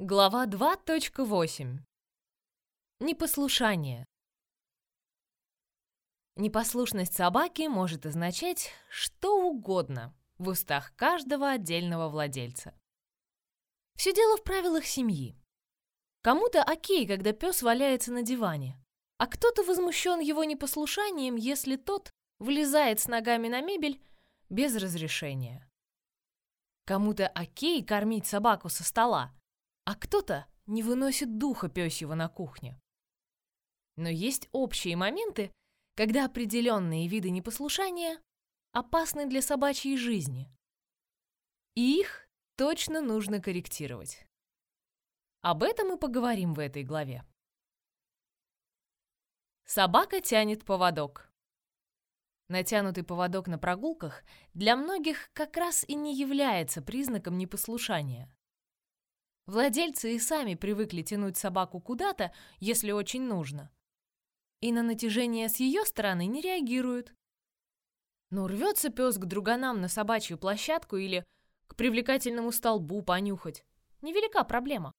Глава 2.8. Непослушание. Непослушность собаки может означать что угодно в устах каждого отдельного владельца. Все дело в правилах семьи. Кому-то окей, когда пес валяется на диване, а кто-то возмущен его непослушанием, если тот влезает с ногами на мебель без разрешения. Кому-то окей кормить собаку со стола, а кто-то не выносит духа пёсьего на кухне. Но есть общие моменты, когда определенные виды непослушания опасны для собачьей жизни. И их точно нужно корректировать. Об этом мы поговорим в этой главе. Собака тянет поводок. Натянутый поводок на прогулках для многих как раз и не является признаком непослушания. Владельцы и сами привыкли тянуть собаку куда-то, если очень нужно. И на натяжение с ее стороны не реагируют. Но рвется пес к друганам на собачью площадку или к привлекательному столбу понюхать. Невелика проблема.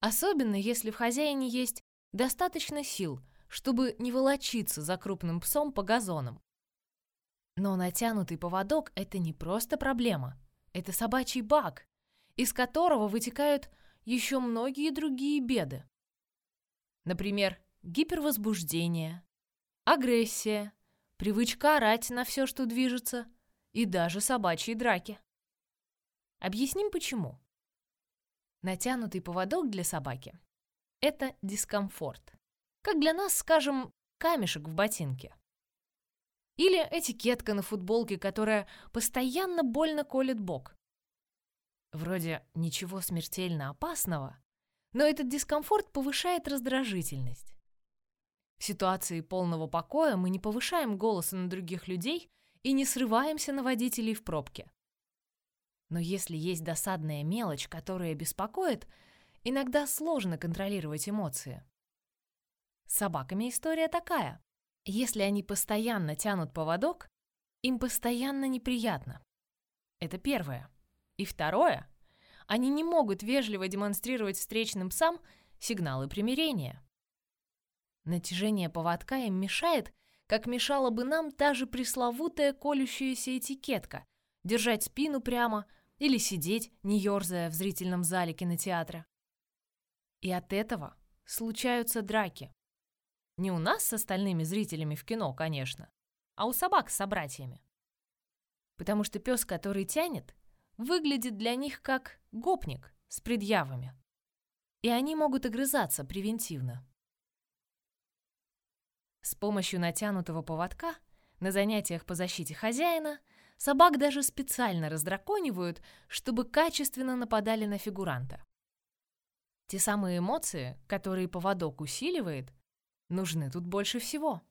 Особенно, если в хозяине есть достаточно сил, чтобы не волочиться за крупным псом по газонам. Но натянутый поводок — это не просто проблема. Это собачий баг, из которого вытекают еще многие другие беды. Например, гипервозбуждение, агрессия, привычка орать на все, что движется, и даже собачьи драки. Объясним почему. Натянутый поводок для собаки – это дискомфорт. Как для нас, скажем, камешек в ботинке. Или этикетка на футболке, которая постоянно больно колет бок. Вроде ничего смертельно опасного, но этот дискомфорт повышает раздражительность. В ситуации полного покоя мы не повышаем голоса на других людей и не срываемся на водителей в пробке. Но если есть досадная мелочь, которая беспокоит, иногда сложно контролировать эмоции. С собаками история такая. Если они постоянно тянут поводок, им постоянно неприятно. Это первое. И второе, они не могут вежливо демонстрировать встречным псам сигналы примирения. Натяжение поводка им мешает, как мешала бы нам та же пресловутая колющаяся этикетка держать спину прямо или сидеть, не ерзая в зрительном зале кинотеатра. И от этого случаются драки. Не у нас с остальными зрителями в кино, конечно, а у собак с собратьями. Потому что пес, который тянет, выглядит для них как гопник с предъявами. И они могут огрызаться превентивно. С помощью натянутого поводка на занятиях по защите хозяина собак даже специально раздраконивают, чтобы качественно нападали на фигуранта. Те самые эмоции, которые поводок усиливает, нужны тут больше всего.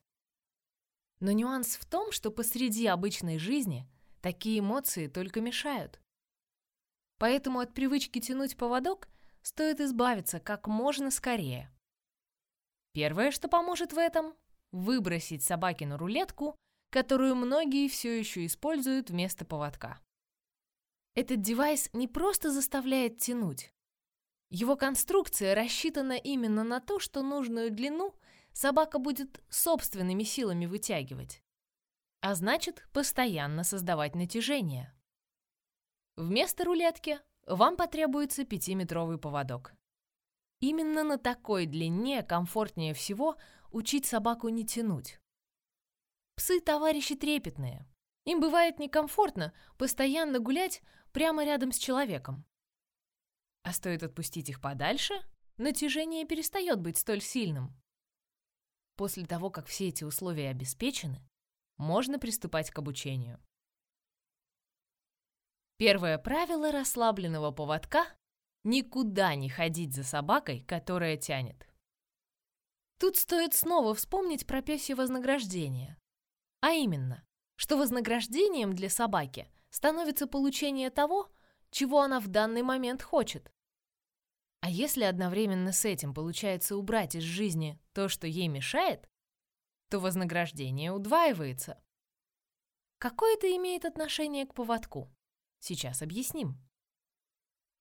Но нюанс в том, что посреди обычной жизни такие эмоции только мешают. Поэтому от привычки тянуть поводок стоит избавиться как можно скорее. Первое, что поможет в этом – выбросить собакину рулетку, которую многие все еще используют вместо поводка. Этот девайс не просто заставляет тянуть. Его конструкция рассчитана именно на то, что нужную длину собака будет собственными силами вытягивать, а значит, постоянно создавать натяжение. Вместо рулетки вам потребуется пятиметровый поводок. Именно на такой длине комфортнее всего учить собаку не тянуть. Псы – товарищи трепетные. Им бывает некомфортно постоянно гулять прямо рядом с человеком. А стоит отпустить их подальше, натяжение перестает быть столь сильным. После того, как все эти условия обеспечены, можно приступать к обучению. Первое правило расслабленного поводка – никуда не ходить за собакой, которая тянет. Тут стоит снова вспомнить про пёсье вознаграждение. А именно, что вознаграждением для собаки становится получение того, чего она в данный момент хочет. А если одновременно с этим получается убрать из жизни то, что ей мешает, то вознаграждение удваивается. Какое это имеет отношение к поводку? Сейчас объясним.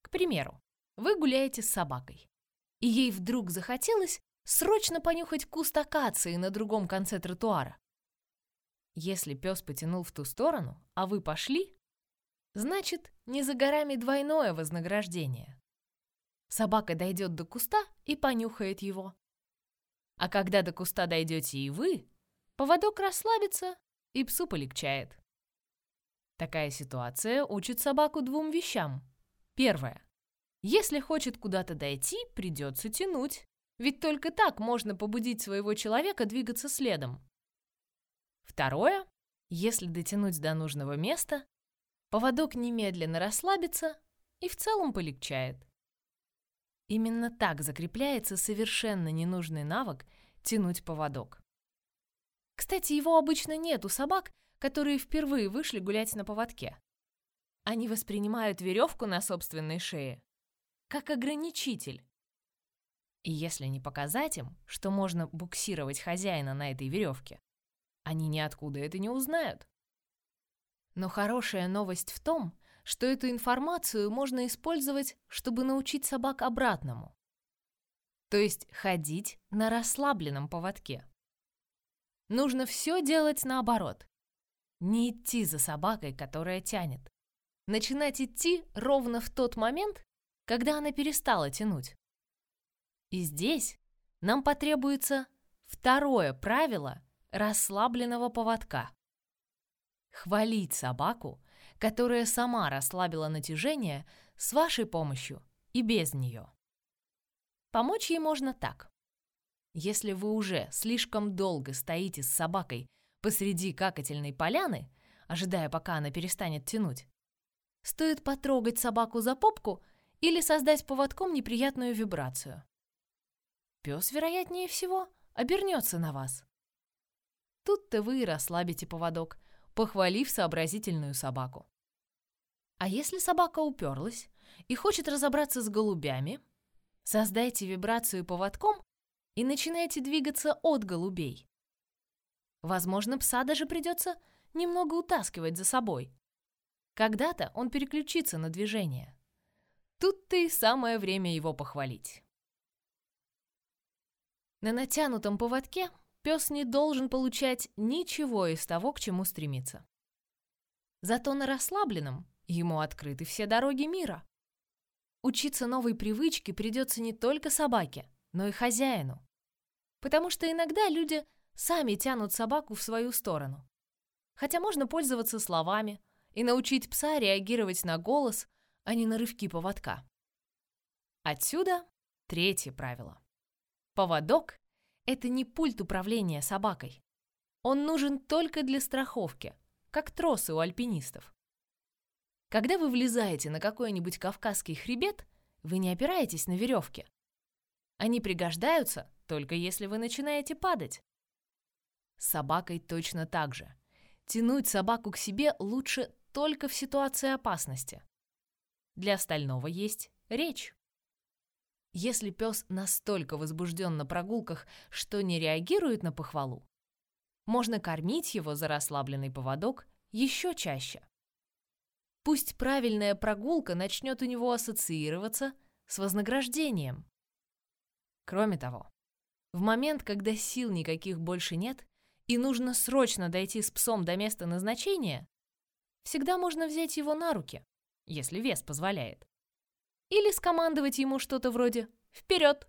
К примеру, Вы гуляете с собакой, и ей вдруг захотелось срочно понюхать куст акации на другом конце тротуара. Если пес потянул в ту сторону, а вы пошли, значит, не за горами двойное вознаграждение. Собака дойдет до куста и понюхает его. А когда до куста дойдете и вы, поводок расслабится, и псу полегчает. Такая ситуация учит собаку двум вещам. Первое. Если хочет куда-то дойти, придется тянуть. Ведь только так можно побудить своего человека двигаться следом. Второе. Если дотянуть до нужного места, поводок немедленно расслабится и в целом полегчает. Именно так закрепляется совершенно ненужный навык тянуть поводок. Кстати, его обычно нет у собак, которые впервые вышли гулять на поводке. Они воспринимают веревку на собственной шее как ограничитель. И если не показать им, что можно буксировать хозяина на этой веревке, они ниоткуда это не узнают. Но хорошая новость в том, что эту информацию можно использовать, чтобы научить собак обратному. То есть ходить на расслабленном поводке. Нужно все делать наоборот. Не идти за собакой, которая тянет. Начинать идти ровно в тот момент, когда она перестала тянуть. И здесь нам потребуется второе правило расслабленного поводка. Хвалить собаку которая сама расслабила натяжение с вашей помощью и без нее. Помочь ей можно так. Если вы уже слишком долго стоите с собакой посреди какательной поляны, ожидая, пока она перестанет тянуть, стоит потрогать собаку за попку или создать поводком неприятную вибрацию. Пес, вероятнее всего, обернется на вас. Тут-то вы и расслабите поводок, похвалив сообразительную собаку. А если собака уперлась и хочет разобраться с голубями, создайте вибрацию поводком и начинайте двигаться от голубей. Возможно, пса даже придется немного утаскивать за собой. Когда-то он переключится на движение. Тут-то и самое время его похвалить. На натянутом поводке пес не должен получать ничего из того, к чему стремится. Зато на расслабленном Ему открыты все дороги мира. Учиться новой привычке придется не только собаке, но и хозяину. Потому что иногда люди сами тянут собаку в свою сторону. Хотя можно пользоваться словами и научить пса реагировать на голос, а не на рывки поводка. Отсюда третье правило. Поводок — это не пульт управления собакой. Он нужен только для страховки, как тросы у альпинистов. Когда вы влезаете на какой-нибудь кавказский хребет, вы не опираетесь на веревки. Они пригождаются только если вы начинаете падать. С собакой точно так же. Тянуть собаку к себе лучше только в ситуации опасности. Для остального есть речь. Если пес настолько возбужден на прогулках, что не реагирует на похвалу, можно кормить его за расслабленный поводок еще чаще. Пусть правильная прогулка начнет у него ассоциироваться с вознаграждением. Кроме того, в момент, когда сил никаких больше нет и нужно срочно дойти с псом до места назначения, всегда можно взять его на руки, если вес позволяет. Или скомандовать ему что-то вроде «Вперед!».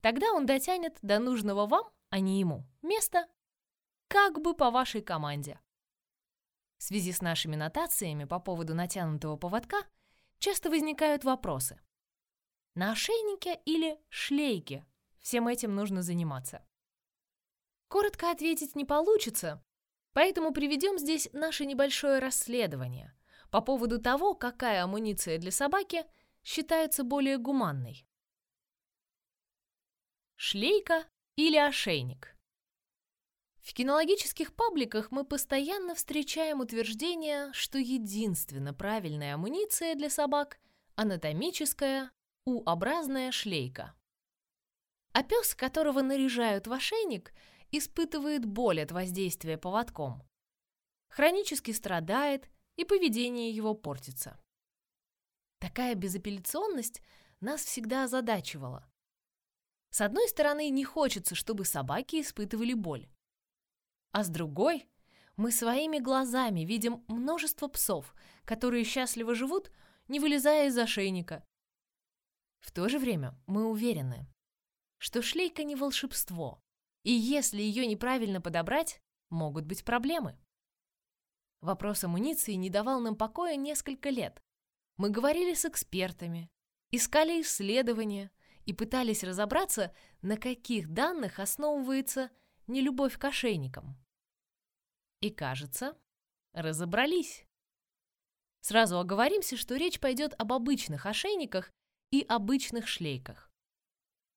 Тогда он дотянет до нужного вам, а не ему, места, как бы по вашей команде. В связи с нашими нотациями по поводу натянутого поводка часто возникают вопросы. На ошейнике или шлейке всем этим нужно заниматься? Коротко ответить не получится, поэтому приведем здесь наше небольшое расследование по поводу того, какая амуниция для собаки считается более гуманной. Шлейка или ошейник? В кинологических пабликах мы постоянно встречаем утверждение, что единственно правильная амуниция для собак – анатомическая, U-образная шлейка. А пес, которого наряжают в ошейник, испытывает боль от воздействия поводком. Хронически страдает, и поведение его портится. Такая безапелляционность нас всегда озадачивала. С одной стороны, не хочется, чтобы собаки испытывали боль. А с другой, мы своими глазами видим множество псов, которые счастливо живут, не вылезая из ошейника. В то же время мы уверены, что шлейка не волшебство, и если ее неправильно подобрать, могут быть проблемы. Вопрос амуниции не давал нам покоя несколько лет. Мы говорили с экспертами, искали исследования и пытались разобраться, на каких данных основывается нелюбовь к ошейникам. И, кажется, разобрались. Сразу оговоримся, что речь пойдет об обычных ошейниках и обычных шлейках.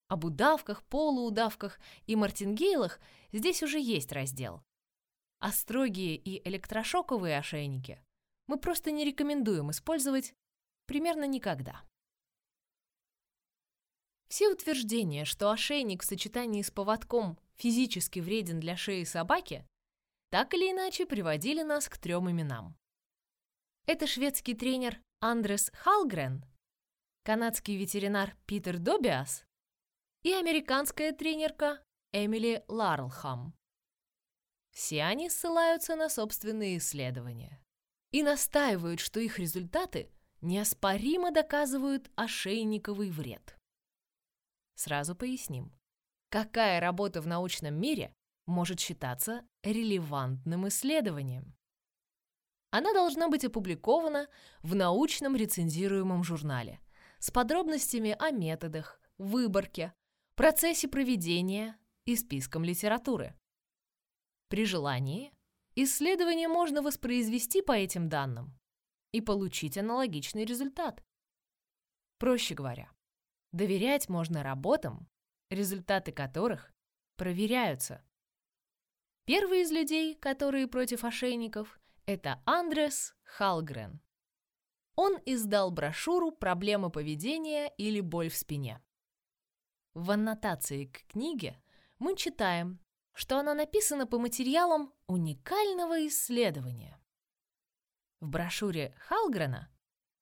Об удавках, полуудавках и мартингейлах здесь уже есть раздел. А строгие и электрошоковые ошейники мы просто не рекомендуем использовать примерно никогда. Все утверждения, что ошейник в сочетании с поводком физически вреден для шеи собаки, так или иначе приводили нас к трем именам. Это шведский тренер Андрес Халгрен, канадский ветеринар Питер Добиас и американская тренерка Эмили Ларлхам. Все они ссылаются на собственные исследования и настаивают, что их результаты неоспоримо доказывают ошейниковый вред. Сразу поясним, какая работа в научном мире может считаться релевантным исследованием. Она должна быть опубликована в научном рецензируемом журнале с подробностями о методах, выборке, процессе проведения и списком литературы. При желании исследование можно воспроизвести по этим данным и получить аналогичный результат. Проще говоря, доверять можно работам, результаты которых проверяются. Первый из людей, которые против ошейников, это Андрес Халгрен. Он издал брошюру «Проблема поведения или боль в спине». В аннотации к книге мы читаем, что она написана по материалам уникального исследования. В брошюре Халгрена,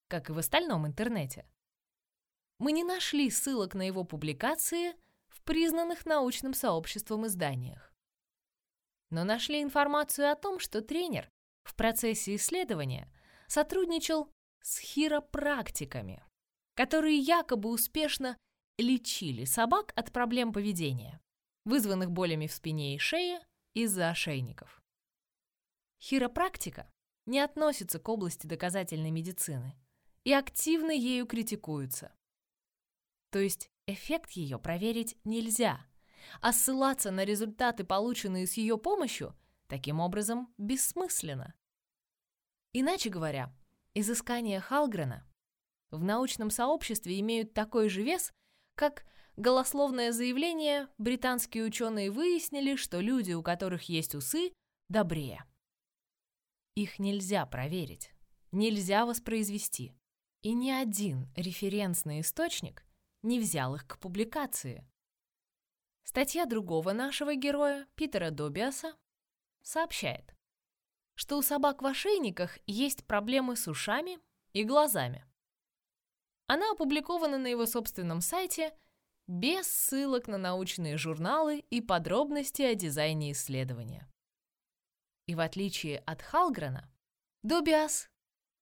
как и в остальном интернете, мы не нашли ссылок на его публикации в признанных научным сообществом изданиях. Но нашли информацию о том, что тренер в процессе исследования сотрудничал с хиропрактиками, которые якобы успешно лечили собак от проблем поведения, вызванных болями в спине и шее из-за ошейников. Хиропрактика не относится к области доказательной медицины и активно ею критикуется. То есть эффект ее проверить нельзя, а ссылаться на результаты, полученные с ее помощью, таким образом бессмысленно. Иначе говоря, изыскания Халгрена в научном сообществе имеют такой же вес, как голословное заявление, британские ученые выяснили, что люди, у которых есть усы, добрее. Их нельзя проверить, нельзя воспроизвести. И ни один референсный источник не взял их к публикации. Статья другого нашего героя, Питера Добиаса, сообщает, что у собак в ошейниках есть проблемы с ушами и глазами. Она опубликована на его собственном сайте без ссылок на научные журналы и подробности о дизайне исследования. И в отличие от Халгрена, Добиас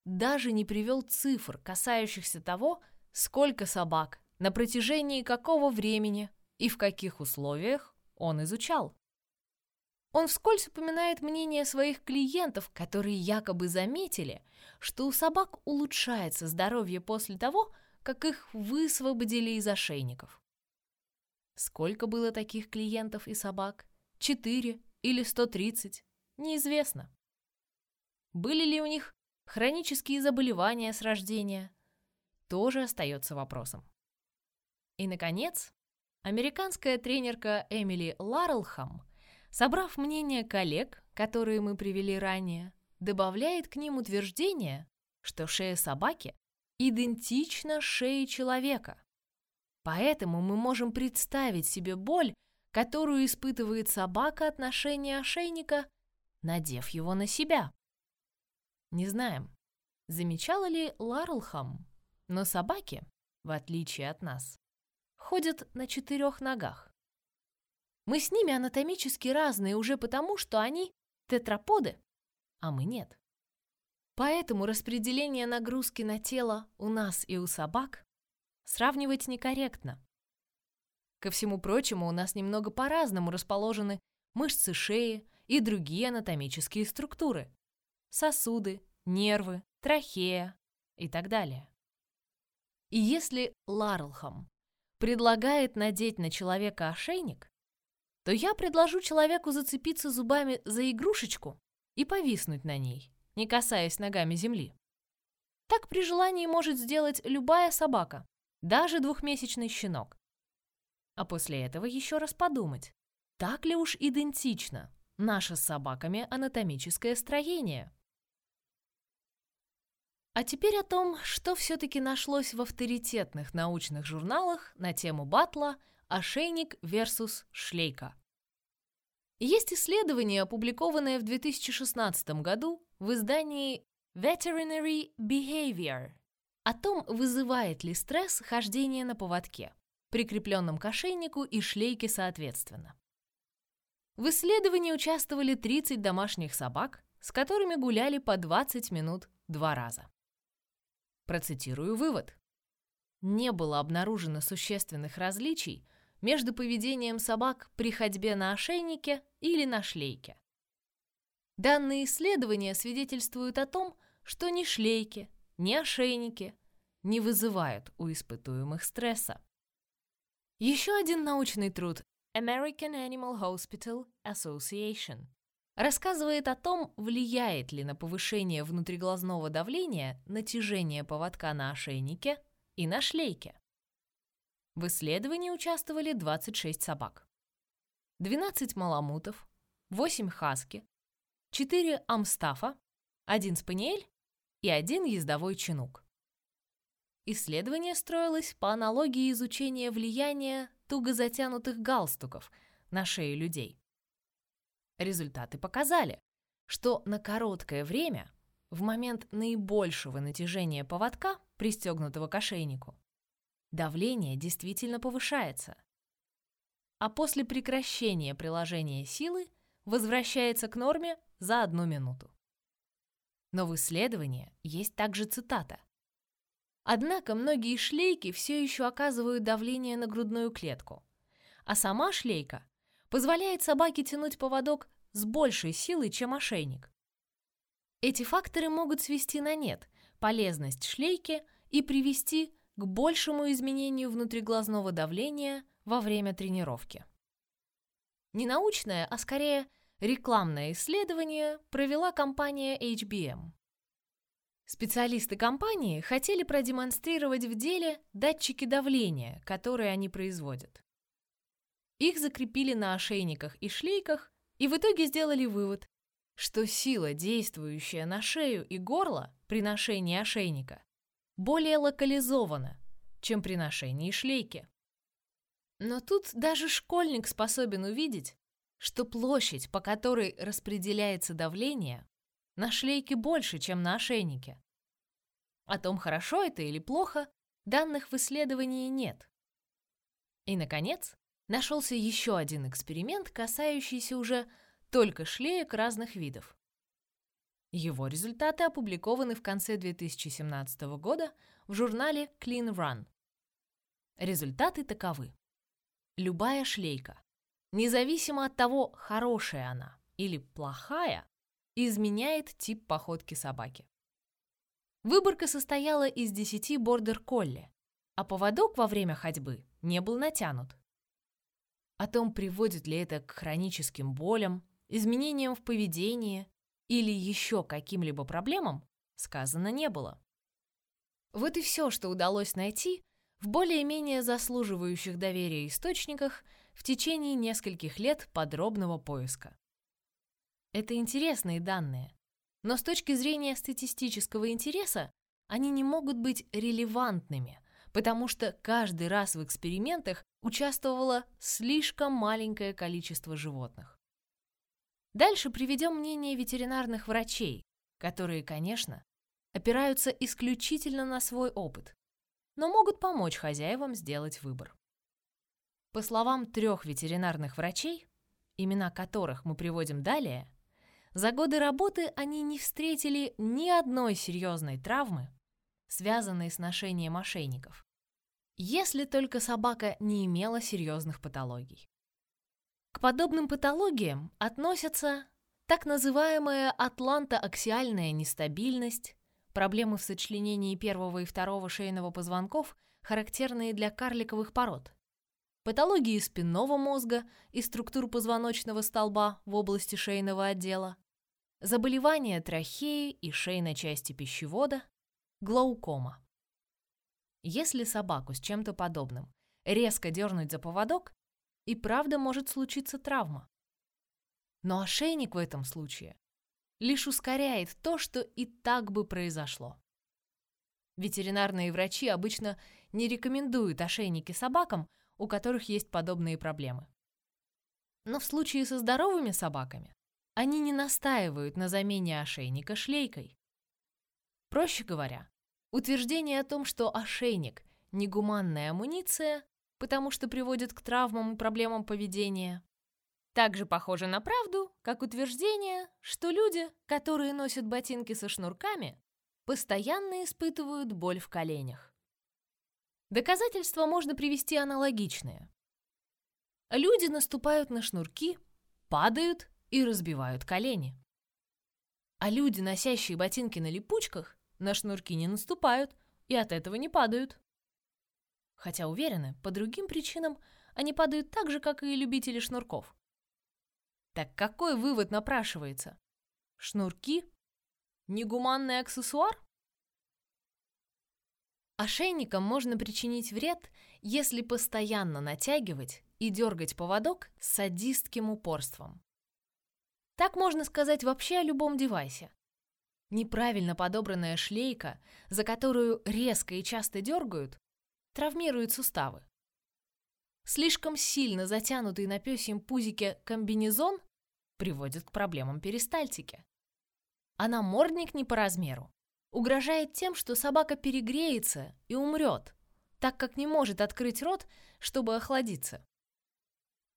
даже не привел цифр, касающихся того, сколько собак, на протяжении какого времени и в каких условиях он изучал. Он вскользь упоминает мнение своих клиентов, которые якобы заметили, что у собак улучшается здоровье после того, как их высвободили из ошейников. Сколько было таких клиентов и собак? Четыре или сто тридцать? Неизвестно. Были ли у них хронические заболевания с рождения? Тоже остается вопросом. И, наконец, американская тренерка Эмили Ларлхам, собрав мнение коллег, которые мы привели ранее, добавляет к ним утверждение, что шея собаки идентична шее человека. Поэтому мы можем представить себе боль, которую испытывает собака от ношения ошейника, надев его на себя. Не знаем, замечала ли Ларлхам, Но собаки, в отличие от нас, ходят на четырех ногах. Мы с ними анатомически разные уже потому, что они тетраподы, а мы нет. Поэтому распределение нагрузки на тело у нас и у собак сравнивать некорректно. Ко всему прочему, у нас немного по-разному расположены мышцы шеи и другие анатомические структуры, сосуды, нервы, трахея и так далее. И если Ларлхам предлагает надеть на человека ошейник, то я предложу человеку зацепиться зубами за игрушечку и повиснуть на ней, не касаясь ногами земли. Так при желании может сделать любая собака, даже двухмесячный щенок. А после этого еще раз подумать, так ли уж идентично наше с собаками анатомическое строение. А теперь о том, что все-таки нашлось в авторитетных научных журналах на тему батла «Ошейник versus шлейка». Есть исследование, опубликованное в 2016 году в издании Veterinary Behavior о том, вызывает ли стресс хождение на поводке, прикрепленном к ошейнику и шлейке соответственно. В исследовании участвовали 30 домашних собак, с которыми гуляли по 20 минут два раза. Процитирую вывод. Не было обнаружено существенных различий между поведением собак при ходьбе на ошейнике или на шлейке. Данные исследования свидетельствуют о том, что ни шлейки, ни ошейники не вызывают у испытуемых стресса. Еще один научный труд American Animal Hospital Association рассказывает о том, влияет ли на повышение внутриглазного давления натяжение поводка на ошейнике и на шлейке. В исследовании участвовали 26 собак. 12 маламутов, 8 хаски, 4 амстафа, 1 спаниель и 1 ездовой чинук. Исследование строилось по аналогии изучения влияния туго затянутых галстуков на шею людей. Результаты показали, что на короткое время, в момент наибольшего натяжения поводка, пристегнутого к ошейнику, давление действительно повышается. А после прекращения приложения силы возвращается к норме за одну минуту. Но в исследовании есть также цитата. Однако многие шлейки все еще оказывают давление на грудную клетку, а сама шлейка позволяет собаке тянуть поводок с большей силой, чем ошейник. Эти факторы могут свести на нет полезность шлейки и привести к большему изменению внутриглазного давления во время тренировки. Не научное, а скорее рекламное исследование провела компания HBM. Специалисты компании хотели продемонстрировать в деле датчики давления, которые они производят. Их закрепили на ошейниках и шлейках и в итоге сделали вывод, что сила, действующая на шею и горло при ношении ошейника, более локализована, чем при ношении шлейки. Но тут даже школьник способен увидеть, что площадь, по которой распределяется давление, на шлейке больше, чем на ошейнике. О том, хорошо это или плохо, данных в исследовании нет. И, наконец, нашелся еще один эксперимент, касающийся уже только шлеек разных видов. Его результаты опубликованы в конце 2017 года в журнале Clean Run. Результаты таковы. Любая шлейка, независимо от того, хорошая она или плохая, изменяет тип походки собаки. Выборка состояла из 10 бордер-колли, а поводок во время ходьбы не был натянут. О том, приводит ли это к хроническим болям, изменениям в поведении или еще каким-либо проблемам, сказано не было. Вот и все, что удалось найти в более-менее заслуживающих доверия источниках в течение нескольких лет подробного поиска. Это интересные данные, но с точки зрения статистического интереса они не могут быть релевантными, потому что каждый раз в экспериментах участвовало слишком маленькое количество животных. Дальше приведем мнение ветеринарных врачей, которые, конечно, опираются исключительно на свой опыт но могут помочь хозяевам сделать выбор. По словам трех ветеринарных врачей, имена которых мы приводим далее, за годы работы они не встретили ни одной серьезной травмы, связанной с ношением мошенников, если только собака не имела серьезных патологий. К подобным патологиям относятся так называемая атлантоаксиальная нестабильность, проблемы в сочленении первого и второго шейного позвонков, характерные для карликовых пород, патологии спинного мозга и структур позвоночного столба в области шейного отдела, заболевания трахеи и шейной части пищевода, глаукома. Если собаку с чем-то подобным резко дернуть за поводок, и правда может случиться травма. Но ошейник в этом случае лишь ускоряет то, что и так бы произошло. Ветеринарные врачи обычно не рекомендуют ошейники собакам, у которых есть подобные проблемы. Но в случае со здоровыми собаками они не настаивают на замене ошейника шлейкой. Проще говоря, утверждение о том, что ошейник – негуманная амуниция, потому что приводит к травмам и проблемам поведения, также похоже на правду, как утверждение, что люди, которые носят ботинки со шнурками, постоянно испытывают боль в коленях. Доказательства можно привести аналогичные. Люди наступают на шнурки, падают и разбивают колени. А люди, носящие ботинки на липучках, на шнурки не наступают и от этого не падают. Хотя уверены, по другим причинам они падают так же, как и любители шнурков. Так какой вывод напрашивается? Шнурки? Негуманный аксессуар? Ошейникам можно причинить вред, если постоянно натягивать и дергать поводок с садистским упорством. Так можно сказать вообще о любом девайсе. Неправильно подобранная шлейка, за которую резко и часто дергают, травмирует суставы. Слишком сильно затянутый на пёсьем пузике комбинезон приводит к проблемам перистальтики. А намордник не по размеру угрожает тем, что собака перегреется и умрет, так как не может открыть рот, чтобы охладиться.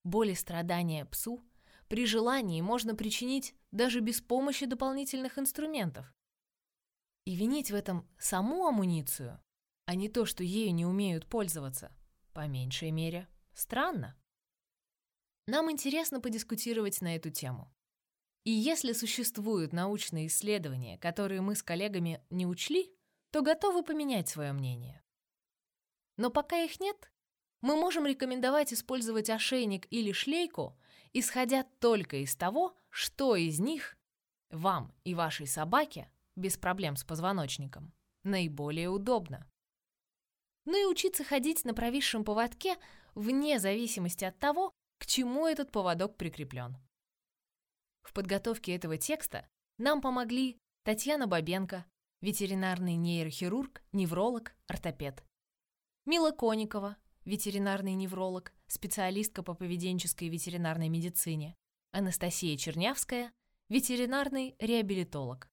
Боли страдания псу при желании можно причинить даже без помощи дополнительных инструментов. И винить в этом саму амуницию, а не то, что ею не умеют пользоваться, по меньшей мере, странно. Нам интересно подискутировать на эту тему. И если существуют научные исследования, которые мы с коллегами не учли, то готовы поменять свое мнение. Но пока их нет, мы можем рекомендовать использовать ошейник или шлейку, исходя только из того, что из них вам и вашей собаке без проблем с позвоночником наиболее удобно. Ну и учиться ходить на провисшем поводке вне зависимости от того, к чему этот поводок прикреплен. В подготовке этого текста нам помогли Татьяна Бабенко, ветеринарный нейрохирург, невролог, ортопед. Мила Коникова, ветеринарный невролог, специалистка по поведенческой ветеринарной медицине. Анастасия Чернявская, ветеринарный реабилитолог.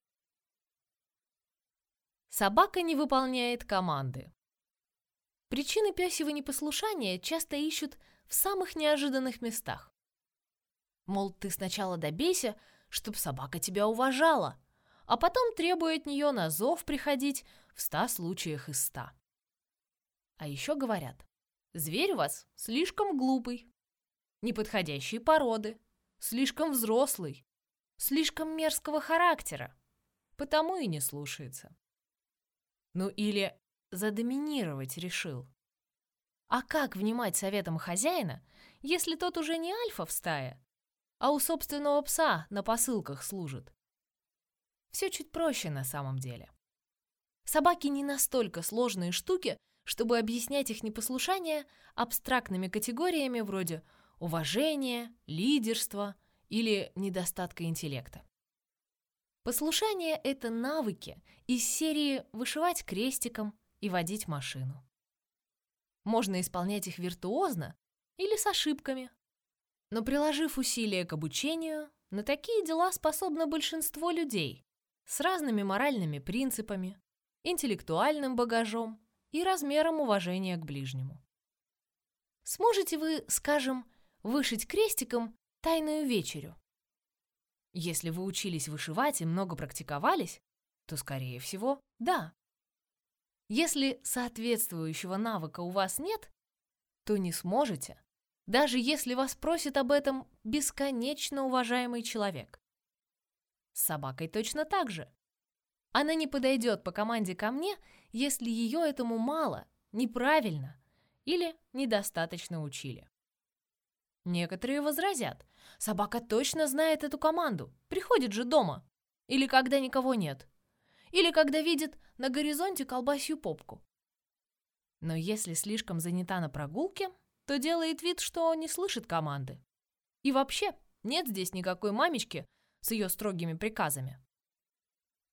Собака не выполняет команды. Причины пёсьего непослушания часто ищут в самых неожиданных местах. Мол, ты сначала добейся, чтоб собака тебя уважала, а потом требуй от нее на зов приходить в ста случаях из ста. А еще говорят, зверь у вас слишком глупый, неподходящие породы, слишком взрослый, слишком мерзкого характера, потому и не слушается. Ну или задоминировать решил. А как внимать советам хозяина, если тот уже не альфа в стае, а у собственного пса на посылках служит. Все чуть проще на самом деле. Собаки не настолько сложные штуки, чтобы объяснять их непослушание абстрактными категориями вроде уважения, лидерства или недостатка интеллекта. Послушание — это навыки из серии вышивать крестиком и водить машину. Можно исполнять их виртуозно или с ошибками, но приложив усилия к обучению, на такие дела способно большинство людей с разными моральными принципами, интеллектуальным багажом и размером уважения к ближнему. Сможете вы, скажем, вышить крестиком тайную вечерю? Если вы учились вышивать и много практиковались, то, скорее всего, да. Если соответствующего навыка у вас нет, то не сможете, даже если вас просит об этом бесконечно уважаемый человек. С собакой точно так же. Она не подойдет по команде ко мне, если ее этому мало, неправильно или недостаточно учили. Некоторые возразят, собака точно знает эту команду, приходит же дома. Или когда никого нет. Или когда видит на горизонте колбасью попку. Но если слишком занята на прогулке, то делает вид, что не слышит команды. И вообще, нет здесь никакой мамечки с ее строгими приказами.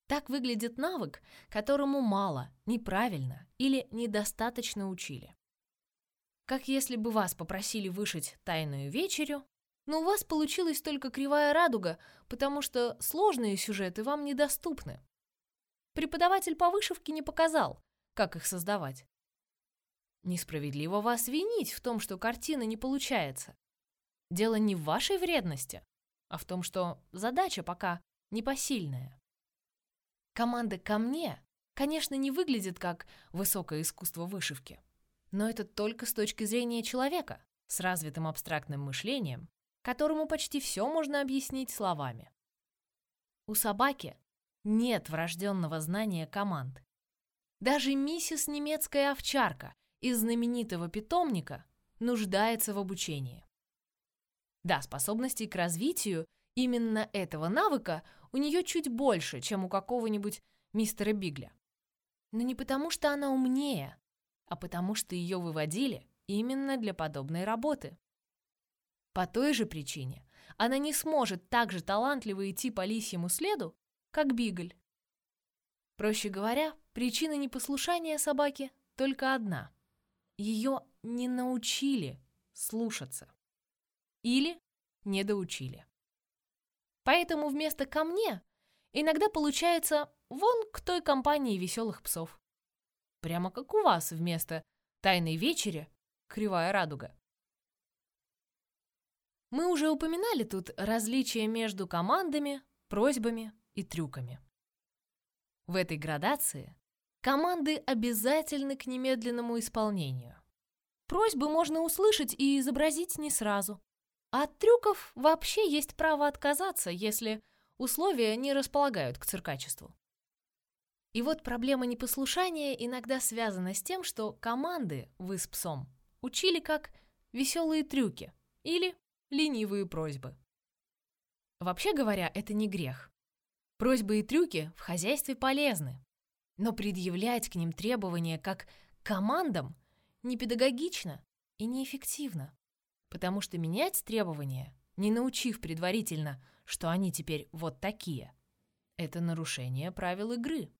Так выглядит навык, которому мало, неправильно или недостаточно учили. Как если бы вас попросили вышить тайную вечерю, но у вас получилась только кривая радуга, потому что сложные сюжеты вам недоступны. Преподаватель по вышивке не показал, как их создавать. Несправедливо вас винить в том, что картина не получается. Дело не в вашей вредности, а в том, что задача пока непосильная. Команда «ко мне», конечно, не выглядит как высокое искусство вышивки, но это только с точки зрения человека с развитым абстрактным мышлением, которому почти все можно объяснить словами. У собаки нет врожденного знания команд. Даже миссис немецкая овчарка из знаменитого питомника нуждается в обучении. Да, способностей к развитию именно этого навыка у нее чуть больше, чем у какого-нибудь мистера Бигля. Но не потому, что она умнее, а потому, что ее выводили именно для подобной работы. По той же причине она не сможет так же талантливо идти по лисьему следу, как Бигль. Проще говоря, причина непослушания собаки только одна. Ее не научили слушаться. Или не доучили. Поэтому вместо «ко мне» иногда получается «вон к той компании веселых псов». Прямо как у вас вместо «тайной вечери» кривая радуга. Мы уже упоминали тут различия между командами, просьбами и трюками. В этой градации Команды обязательны к немедленному исполнению. Просьбы можно услышать и изобразить не сразу. А от трюков вообще есть право отказаться, если условия не располагают к циркачеству. И вот проблема непослушания иногда связана с тем, что команды вы с псом учили как веселые трюки или ленивые просьбы. Вообще говоря, это не грех. Просьбы и трюки в хозяйстве полезны, но предъявлять к ним требования как командам непедагогично и неэффективно, потому что менять требования, не научив предварительно, что они теперь вот такие, это нарушение правил игры.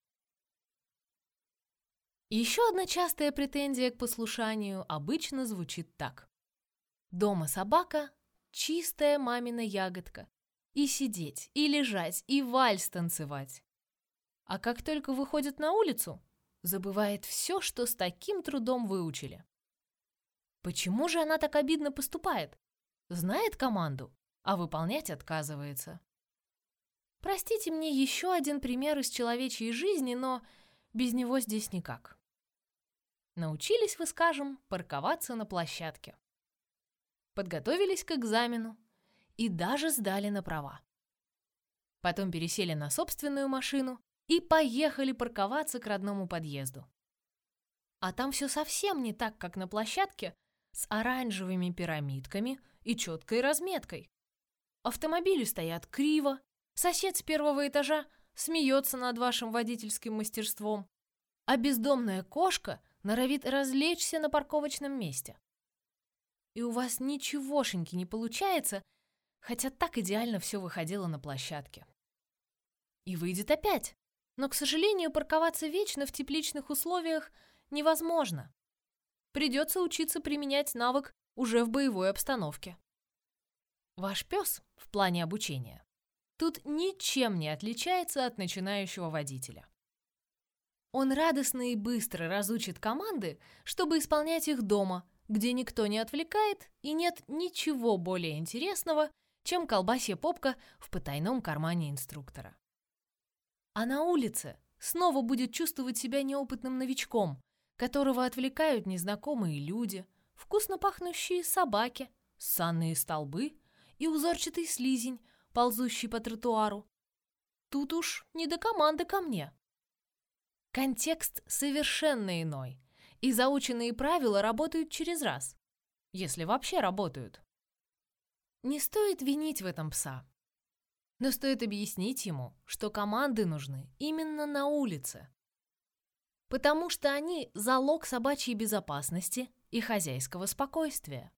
Еще одна частая претензия к послушанию обычно звучит так. Дома собака – чистая мамина ягодка. И сидеть, и лежать, и вальс танцевать а как только выходит на улицу, забывает все, что с таким трудом выучили. Почему же она так обидно поступает? Знает команду, а выполнять отказывается. Простите мне еще один пример из человечьей жизни, но без него здесь никак. Научились вы, скажем, парковаться на площадке. Подготовились к экзамену и даже сдали на права. Потом пересели на собственную машину и поехали парковаться к родному подъезду. А там все совсем не так, как на площадке, с оранжевыми пирамидками и четкой разметкой. Автомобили стоят криво, сосед с первого этажа смеется над вашим водительским мастерством, а бездомная кошка норовит развлечься на парковочном месте. И у вас ничегошеньки не получается, хотя так идеально все выходило на площадке. И выйдет опять. Но, к сожалению, парковаться вечно в тепличных условиях невозможно. Придется учиться применять навык уже в боевой обстановке. Ваш пес в плане обучения тут ничем не отличается от начинающего водителя. Он радостно и быстро разучит команды, чтобы исполнять их дома, где никто не отвлекает и нет ничего более интересного, чем колбасья попка в потайном кармане инструктора. А на улице снова будет чувствовать себя неопытным новичком, которого отвлекают незнакомые люди, вкусно пахнущие собаки, санные столбы и узорчатый слизень, ползущий по тротуару. Тут уж не до команды ко мне. Контекст совершенно иной, и заученные правила работают через раз, если вообще работают. Не стоит винить в этом пса. Но стоит объяснить ему, что команды нужны именно на улице. Потому что они залог собачьей безопасности и хозяйского спокойствия.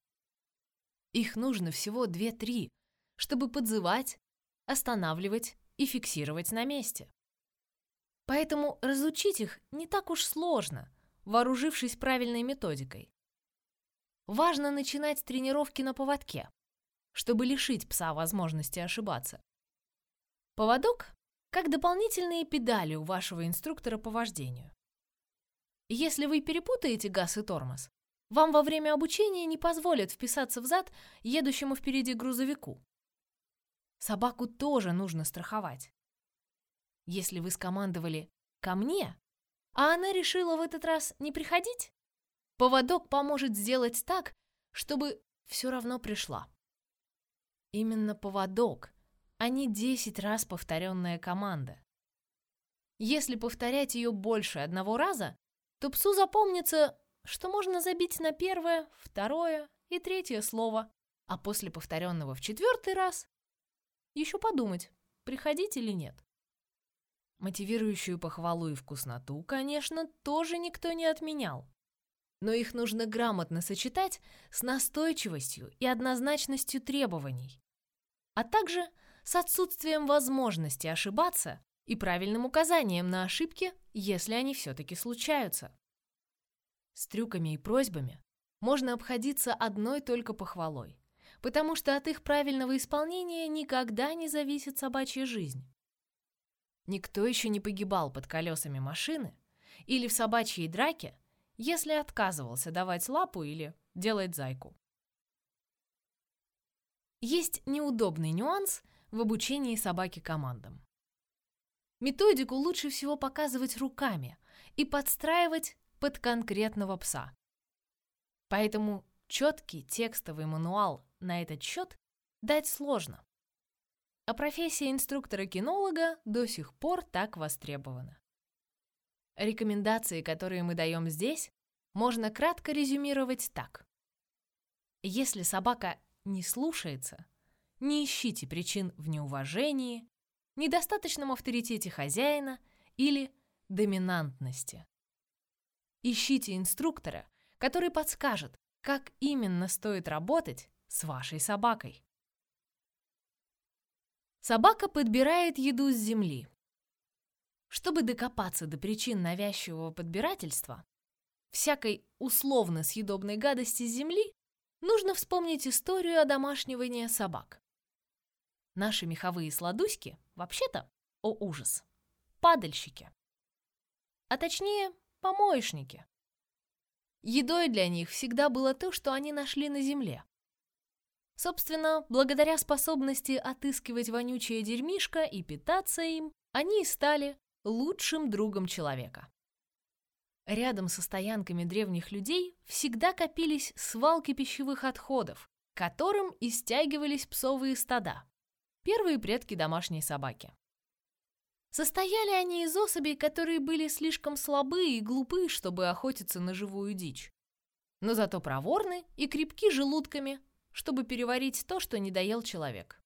Их нужно всего две-три, чтобы подзывать, останавливать и фиксировать на месте. Поэтому разучить их не так уж сложно, вооружившись правильной методикой. Важно начинать тренировки на поводке, чтобы лишить пса возможности ошибаться. Поводок как дополнительные педали у вашего инструктора по вождению. Если вы перепутаете газ и тормоз, вам во время обучения не позволят вписаться в зад едущему впереди грузовику. Собаку тоже нужно страховать. Если вы скомандовали «ко мне», а она решила в этот раз не приходить, поводок поможет сделать так, чтобы все равно пришла. Именно поводок, а не 10 раз повторенная команда. Если повторять ее больше одного раза, то псу запомнится, что можно забить на первое, второе и третье слово, а после повторенного в четвертый раз еще подумать, приходить или нет. Мотивирующую похвалу и вкусноту, конечно, тоже никто не отменял. Но их нужно грамотно сочетать с настойчивостью и однозначностью требований, а также с отсутствием возможности ошибаться и правильным указанием на ошибки, если они все-таки случаются. С трюками и просьбами можно обходиться одной только похвалой потому что от их правильного исполнения никогда не зависит собачья жизнь. Никто еще не погибал под колесами машины или в собачьей драке, если отказывался давать лапу или делать зайку. Есть неудобный нюанс в обучении собаки командам. Методику лучше всего показывать руками и подстраивать под конкретного пса. Поэтому четкий текстовый мануал на этот счет дать сложно. А профессия инструктора-кинолога до сих пор так востребована. Рекомендации, которые мы даем здесь, можно кратко резюмировать так. Если собака не слушается, не ищите причин в неуважении, недостаточном авторитете хозяина или доминантности. Ищите инструктора, который подскажет, как именно стоит работать с вашей собакой. Собака подбирает еду с земли. Чтобы докопаться до причин навязчивого подбирательства, всякой условно съедобной гадости с земли, нужно вспомнить историю одомашнивания собак. Наши меховые сладуськи, вообще-то, о ужас, падальщики. А точнее, помоечники. Едой для них всегда было то, что они нашли на земле. Собственно, благодаря способности отыскивать вонючее дерьмишко и питаться им, они и стали лучшим другом человека. Рядом со стоянками древних людей всегда копились свалки пищевых отходов, к которым и стягивались псовые стада, первые предки домашней собаки. Состояли они из особей, которые были слишком слабы и глупы, чтобы охотиться на живую дичь, но зато проворны и крепки желудками, чтобы переварить то, что не доел человек.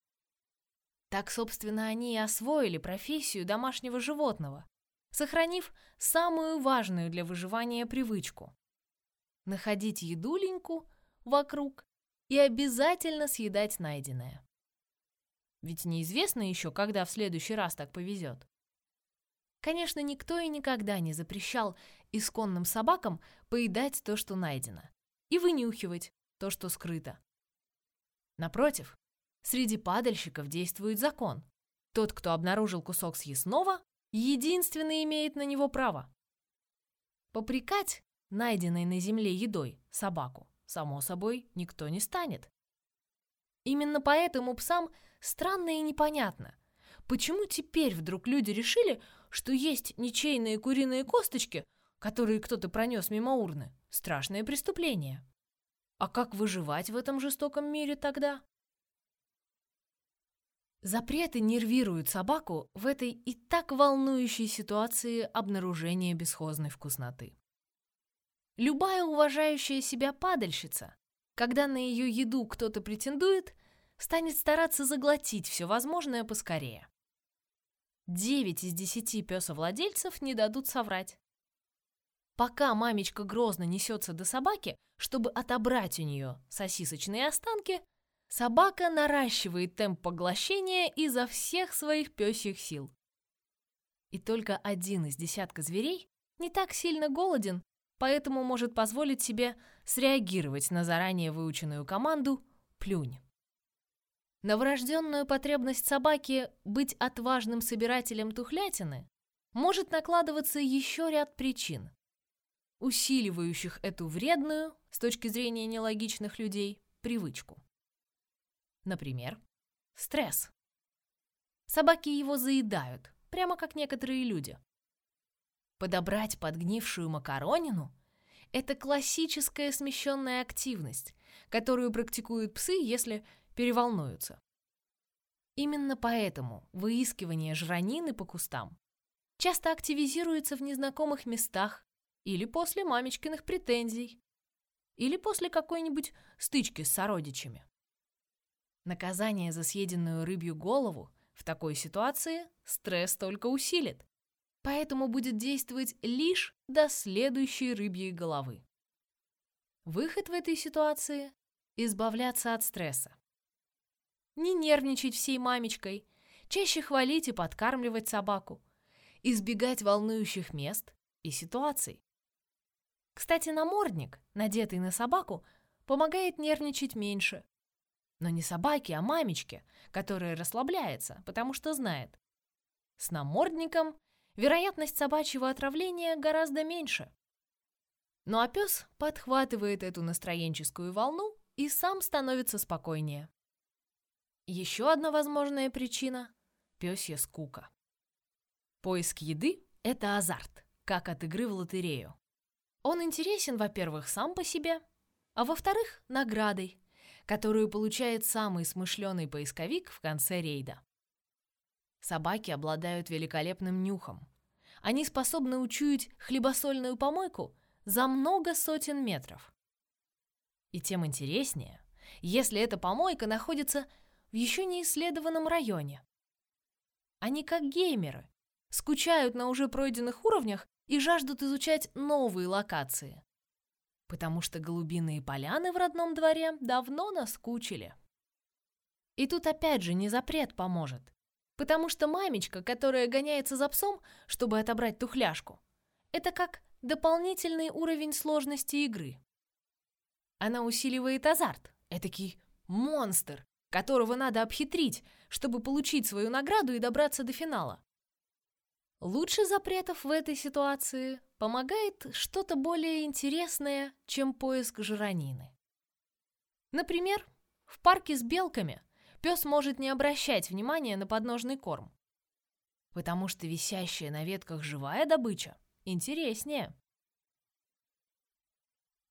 Так, собственно, они и освоили профессию домашнего животного, сохранив самую важную для выживания привычку – находить едуленьку вокруг и обязательно съедать найденное. Ведь неизвестно еще, когда в следующий раз так повезет. Конечно, никто и никогда не запрещал исконным собакам поедать то, что найдено, и вынюхивать то, что скрыто. Напротив, среди падальщиков действует закон. Тот, кто обнаружил кусок съестного, единственный имеет на него право. Попрекать найденной на земле едой собаку, само собой, никто не станет. Именно поэтому псам странно и непонятно, почему теперь вдруг люди решили, что есть ничейные куриные косточки, которые кто-то пронес мимо урны, страшное преступление. А как выживать в этом жестоком мире тогда? Запреты нервируют собаку в этой и так волнующей ситуации обнаружения бесхозной вкусноты. Любая уважающая себя падальщица, когда на ее еду кто-то претендует, станет стараться заглотить все возможное поскорее. Девять из десяти песовладельцев не дадут соврать. Пока мамечка грозно несется до собаки, чтобы отобрать у нее сосисочные останки, собака наращивает темп поглощения изо всех своих пёсьих сил. И только один из десятка зверей не так сильно голоден, поэтому может позволить себе среагировать на заранее выученную команду «плюнь». На врожденную потребность собаки быть отважным собирателем тухлятины может накладываться еще ряд причин, усиливающих эту вредную, с точки зрения нелогичных людей, привычку. Например, стресс. Собаки его заедают, прямо как некоторые люди. Подобрать подгнившую макаронину – это классическая смещенная активность, которую практикуют псы, если переволнуются. Именно поэтому выискивание жранины по кустам часто активизируется в незнакомых местах или после мамечкиных претензий, или после какой-нибудь стычки с сородичами. Наказание за съеденную рыбью голову в такой ситуации стресс только усилит, поэтому будет действовать лишь до следующей рыбьей головы. Выход в этой ситуации – избавляться от стресса не нервничать всей мамечкой, чаще хвалить и подкармливать собаку, избегать волнующих мест и ситуаций. Кстати, намордник, надетый на собаку, помогает нервничать меньше. Но не собаке, а мамечке, которая расслабляется, потому что знает. С намордником вероятность собачьего отравления гораздо меньше. Ну а пес подхватывает эту настроенческую волну и сам становится спокойнее. Еще одна возможная причина – пёсья скука. Поиск еды – это азарт, как от игры в лотерею. Он интересен, во-первых, сам по себе, а во-вторых, наградой, которую получает самый смышленый поисковик в конце рейда. Собаки обладают великолепным нюхом. Они способны учуять хлебосольную помойку за много сотен метров. И тем интереснее, если эта помойка находится в еще не исследованном районе. Они как геймеры, скучают на уже пройденных уровнях и жаждут изучать новые локации. Потому что голубиные поляны в родном дворе давно наскучили. И тут опять же не запрет поможет. Потому что мамечка, которая гоняется за псом, чтобы отобрать тухляшку, это как дополнительный уровень сложности игры. Она усиливает азарт, этакий монстр, которого надо обхитрить, чтобы получить свою награду и добраться до финала. Лучше запретов в этой ситуации помогает что-то более интересное, чем поиск жиранины. Например, в парке с белками пес может не обращать внимания на подножный корм, потому что висящая на ветках живая добыча интереснее.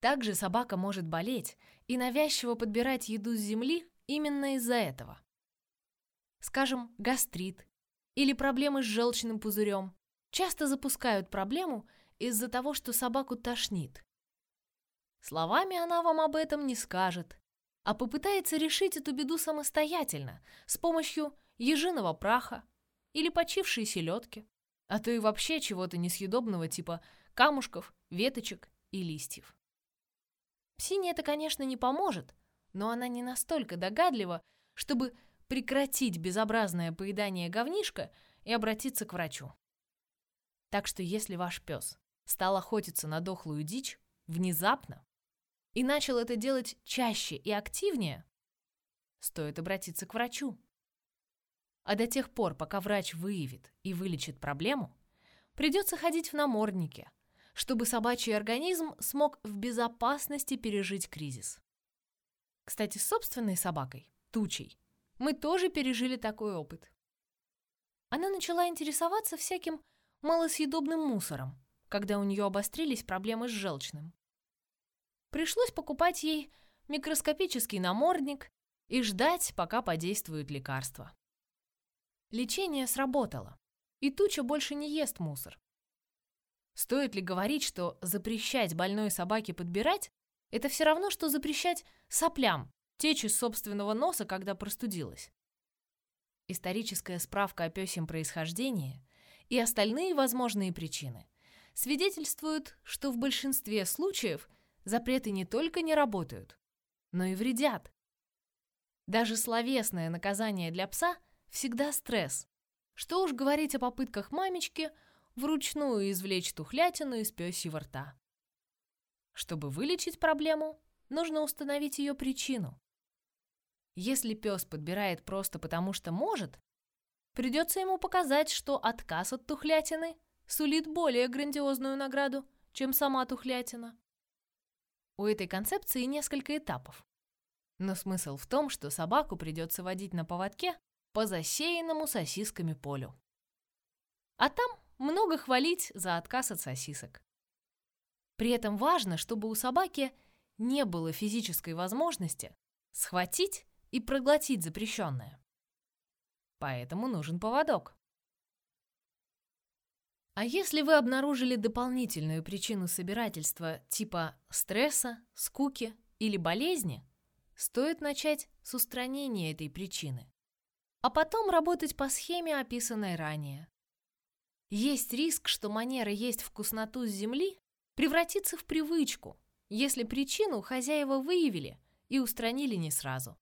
Также собака может болеть и навязчиво подбирать еду с земли именно из-за этого. Скажем, гастрит или проблемы с желчным пузырем часто запускают проблему из-за того, что собаку тошнит. Словами она вам об этом не скажет, а попытается решить эту беду самостоятельно с помощью ежиного праха или почившей селедки, а то и вообще чего-то несъедобного типа камушков, веточек и листьев. Псине это, конечно, не поможет, но она не настолько догадлива, чтобы прекратить безобразное поедание говнишка и обратиться к врачу. Так что если ваш пес стал охотиться на дохлую дичь внезапно и начал это делать чаще и активнее, стоит обратиться к врачу. А до тех пор, пока врач выявит и вылечит проблему, придется ходить в наморднике, чтобы собачий организм смог в безопасности пережить кризис. Кстати, с собственной собакой, Тучей, мы тоже пережили такой опыт. Она начала интересоваться всяким малосъедобным мусором, когда у нее обострились проблемы с желчным. Пришлось покупать ей микроскопический намордник и ждать, пока подействует лекарство. Лечение сработало, и туча больше не ест мусор. Стоит ли говорить, что запрещать больной собаке подбирать – это все равно, что запрещать соплям течь из собственного носа, когда простудилась? Историческая справка о пёсьем происхождении и остальные возможные причины свидетельствуют, что в большинстве случаев запреты не только не работают, но и вредят. Даже словесное наказание для пса всегда стресс. Что уж говорить о попытках мамечки вручную извлечь тухлятину из пёсьего рта. Чтобы вылечить проблему, нужно установить ее причину. Если пес подбирает просто потому, что может, придется ему показать, что отказ от тухлятины сулит более грандиозную награду, чем сама тухлятина. У этой концепции несколько этапов. Но смысл в том, что собаку придется водить на поводке по засеянному сосисками полю. А там много хвалить за отказ от сосисок. При этом важно, чтобы у собаки не было физической возможности схватить и проглотить запрещенное. Поэтому нужен поводок. А если вы обнаружили дополнительную причину собирательства типа стресса, скуки или болезни, стоит начать с устранения этой причины, а потом работать по схеме, описанной ранее. Есть риск, что манера есть вкусноту с земли превратится в привычку, если причину хозяева выявили и устранили не сразу.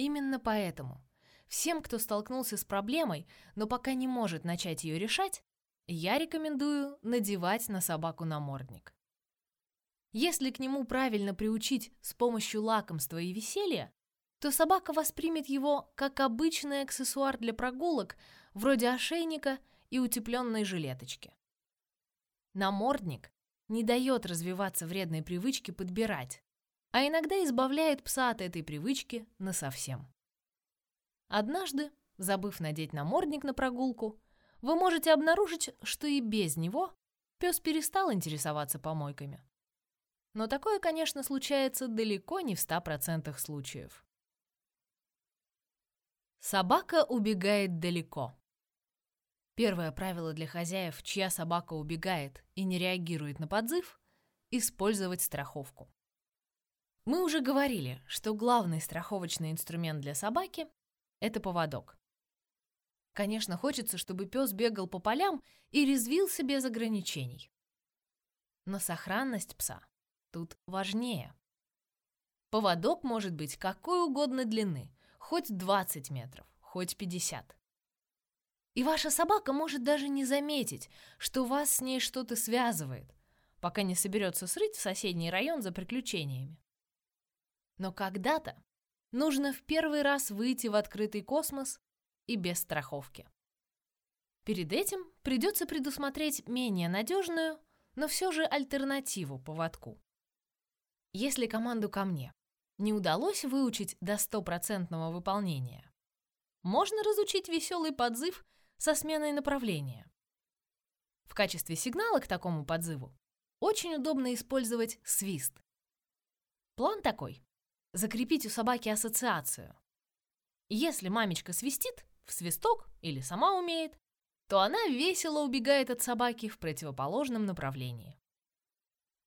Именно поэтому всем, кто столкнулся с проблемой, но пока не может начать ее решать, я рекомендую надевать на собаку намордник. Если к нему правильно приучить с помощью лакомства и веселья, то собака воспримет его как обычный аксессуар для прогулок, вроде ошейника и утепленной жилеточки. Намордник не дает развиваться вредной привычке подбирать, а иногда избавляет пса от этой привычки насовсем. Однажды, забыв надеть намордник на прогулку, вы можете обнаружить, что и без него пес перестал интересоваться помойками. Но такое, конечно, случается далеко не в 100% случаев. Собака убегает далеко. Первое правило для хозяев, чья собака убегает и не реагирует на подзыв – использовать страховку. Мы уже говорили, что главный страховочный инструмент для собаки – это поводок. Конечно, хочется, чтобы пес бегал по полям и резвился без ограничений. Но сохранность пса тут важнее. Поводок может быть какой угодно длины, хоть 20 метров, хоть 50. И ваша собака может даже не заметить, что вас с ней что-то связывает, пока не соберется срыть в соседний район за приключениями. Но когда-то нужно в первый раз выйти в открытый космос и без страховки. Перед этим придется предусмотреть менее надежную, но все же альтернативу поводку. Если команду ко мне не удалось выучить до стопроцентного выполнения, можно разучить веселый подзыв со сменой направления. В качестве сигнала к такому подзыву очень удобно использовать свист. План такой. Закрепить у собаки ассоциацию. Если мамечка свистит в свисток или сама умеет, то она весело убегает от собаки в противоположном направлении.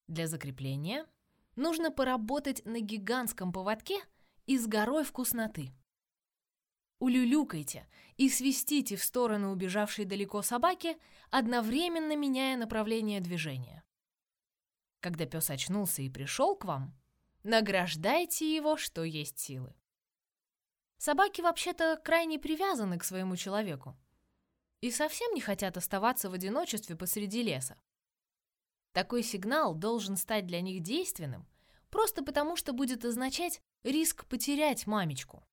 Для закрепления нужно поработать на гигантском поводке и с горой вкусноты. Улюлюкайте и свистите в сторону убежавшей далеко собаки, одновременно меняя направление движения. Когда пес очнулся и пришел к вам, награждайте его, что есть силы. Собаки вообще-то крайне привязаны к своему человеку и совсем не хотят оставаться в одиночестве посреди леса. Такой сигнал должен стать для них действенным, просто потому что будет означать риск потерять мамечку.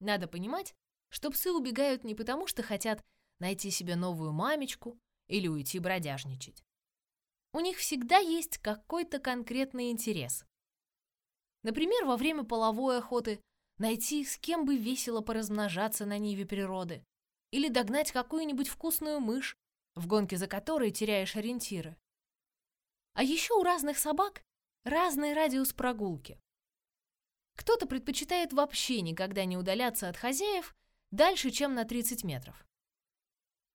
Надо понимать, что псы убегают не потому, что хотят найти себе новую мамечку или уйти бродяжничать. У них всегда есть какой-то конкретный интерес. Например, во время половой охоты найти, с кем бы весело поразмножаться на ниве природы, или догнать какую-нибудь вкусную мышь, в гонке за которой теряешь ориентиры. А еще у разных собак разный радиус прогулки. Кто-то предпочитает вообще никогда не удаляться от хозяев дальше, чем на 30 метров.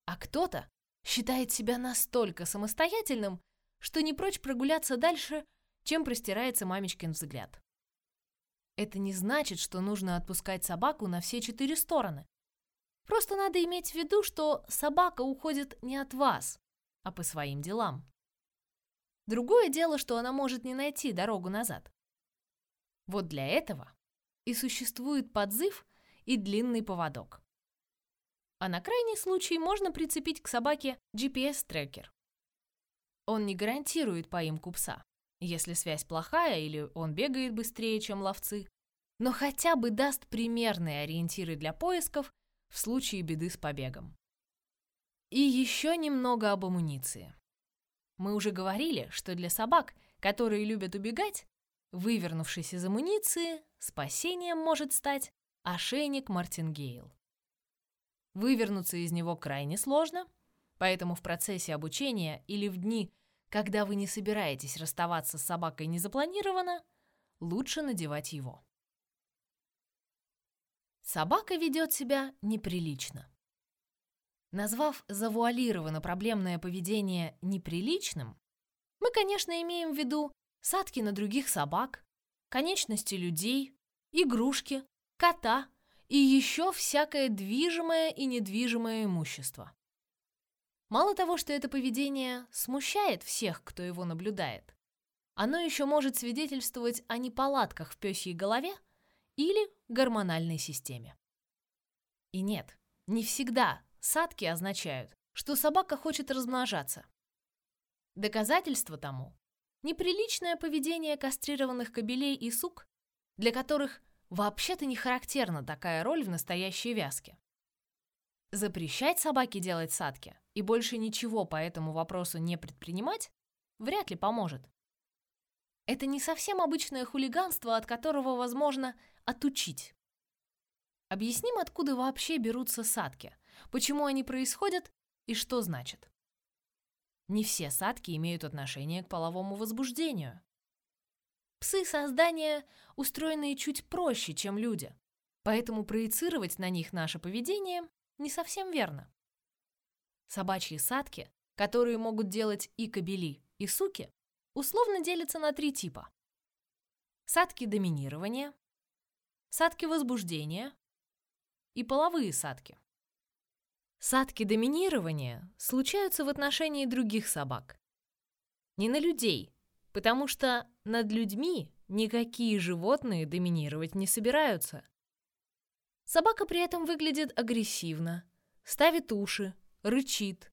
А кто-то считает себя настолько самостоятельным, что не прочь прогуляться дальше, чем простирается мамечкин взгляд. Это не значит, что нужно отпускать собаку на все четыре стороны. Просто надо иметь в виду, что собака уходит не от вас, а по своим делам. Другое дело, что она может не найти дорогу назад. Вот для этого и существует подзыв и длинный поводок. А на крайний случай можно прицепить к собаке GPS-трекер. Он не гарантирует поимку пса, если связь плохая или он бегает быстрее, чем ловцы, но хотя бы даст примерные ориентиры для поисков в случае беды с побегом. И еще немного об амуниции. Мы уже говорили, что для собак, которые любят убегать, вывернувшись из амуниции, спасением может стать ошейник Мартингейл. Вывернуться из него крайне сложно, поэтому в процессе обучения или в дни, когда вы не собираетесь расставаться с собакой незапланированно, лучше надевать его. Собака ведет себя неприлично. Назвав завуалированно проблемное поведение неприличным, мы, конечно, имеем в виду садки на других собак, конечности людей, игрушки, кота и еще всякое движимое и недвижимое имущество. Мало того, что это поведение смущает всех, кто его наблюдает, оно еще может свидетельствовать о неполадках в пёсьей голове или гормональной системе. И нет, не всегда садки означают, что собака хочет размножаться. Доказательство тому – неприличное поведение кастрированных кобелей и сук, для которых вообще-то не характерна такая роль в настоящей вязке. Запрещать собаке делать садки и больше ничего по этому вопросу не предпринимать вряд ли поможет. Это не совсем обычное хулиганство, от которого возможно отучить. Объясним, откуда вообще берутся садки, почему они происходят и что значит. Не все садки имеют отношение к половому возбуждению. Псы – создания, устроенные чуть проще, чем люди, поэтому проецировать на них наше поведение не совсем верно. Собачьи садки, которые могут делать и кобели, и суки, условно делятся на три типа. Садки доминирования, садки возбуждения и половые садки. Садки доминирования случаются в отношении других собак. Не на людей, потому что над людьми никакие животные доминировать не собираются. Собака при этом выглядит агрессивно, ставит уши, рычит,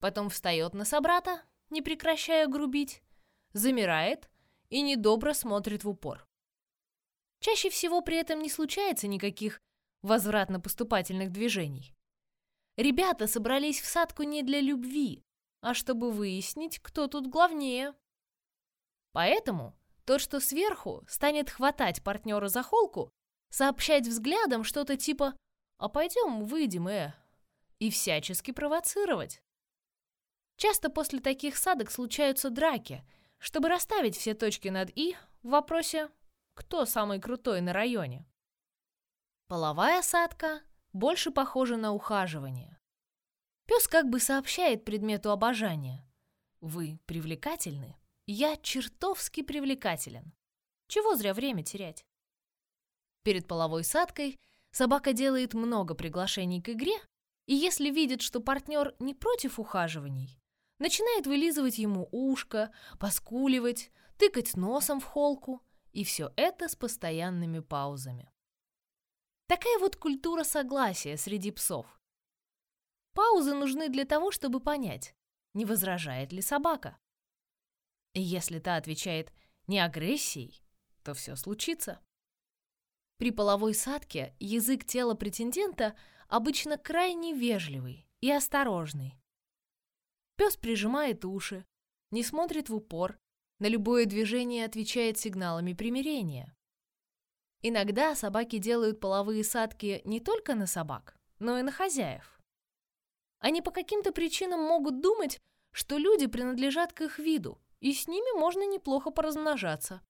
потом встает на собрата, не прекращая грубить, замирает и недобро смотрит в упор. Чаще всего при этом не случается никаких возвратно-поступательных движений. Ребята собрались в садку не для любви, а чтобы выяснить, кто тут главнее. Поэтому тот, что сверху, станет хватать партнера за холку, сообщать взглядом что-то типа «А пойдем, выйдем, э», и всячески провоцировать. Часто после таких садок случаются драки, чтобы расставить все точки над «и» в вопросе «Кто самый крутой на районе?». Половая садка больше похожа на ухаживание. Пес как бы сообщает предмету обожания. Вы привлекательны, я чертовски привлекателен. Чего зря время терять? Перед половой садкой собака делает много приглашений к игре, и если видит, что партнер не против ухаживаний, начинает вылизывать ему ушко, поскуливать, тыкать носом в холку, и все это с постоянными паузами. Такая вот культура согласия среди псов. Паузы нужны для того, чтобы понять, не возражает ли собака. И если та отвечает не агрессией, то все случится. При половой садке язык тела претендента обычно крайне вежливый и осторожный. Пес прижимает уши, не смотрит в упор, на любое движение отвечает сигналами примирения. Иногда собаки делают половые садки не только на собак, но и на хозяев. Они по каким-то причинам могут думать, что люди принадлежат к их виду, и с ними можно неплохо поразмножаться.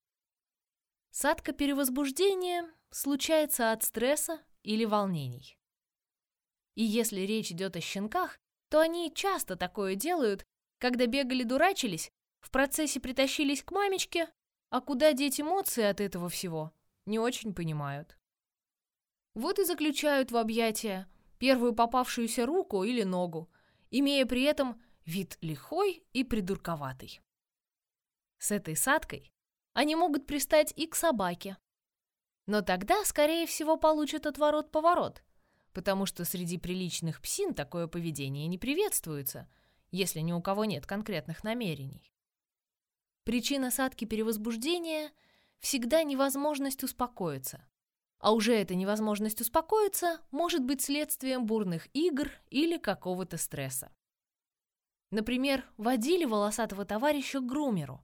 Садка перевозбуждения случается от стресса или волнений. И если речь идет о щенках, то они часто такое делают, когда бегали-дурачились, в процессе притащились к мамечке, а куда деть эмоции от этого всего, не очень понимают. Вот и заключают в объятия первую попавшуюся руку или ногу, имея при этом вид лихой и придурковатый. С этой садкой они могут пристать и к собаке. Но тогда, скорее всего, получат отворот-поворот, потому что среди приличных псин такое поведение не приветствуется, если ни у кого нет конкретных намерений. Причина садки перевозбуждения – всегда невозможность успокоиться. А уже эта невозможность успокоиться может быть следствием бурных игр или какого-то стресса. Например, водили волосатого товарища к грумеру.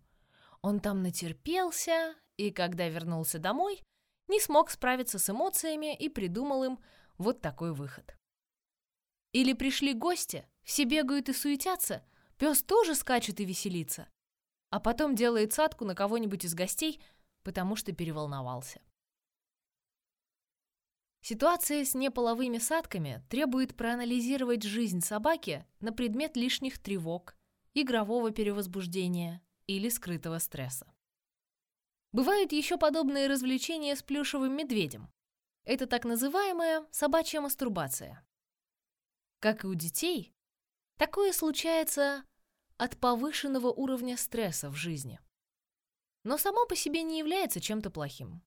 Он там натерпелся, и когда вернулся домой, не смог справиться с эмоциями и придумал им вот такой выход. Или пришли гости, все бегают и суетятся, пес тоже скачет и веселится, а потом делает садку на кого-нибудь из гостей, потому что переволновался. Ситуация с неполовыми садками требует проанализировать жизнь собаки на предмет лишних тревог, игрового перевозбуждения или скрытого стресса. Бывают еще подобные развлечения с плюшевым медведем. Это так называемая собачья мастурбация. Как и у детей, такое случается от повышенного уровня стресса в жизни. Но само по себе не является чем-то плохим.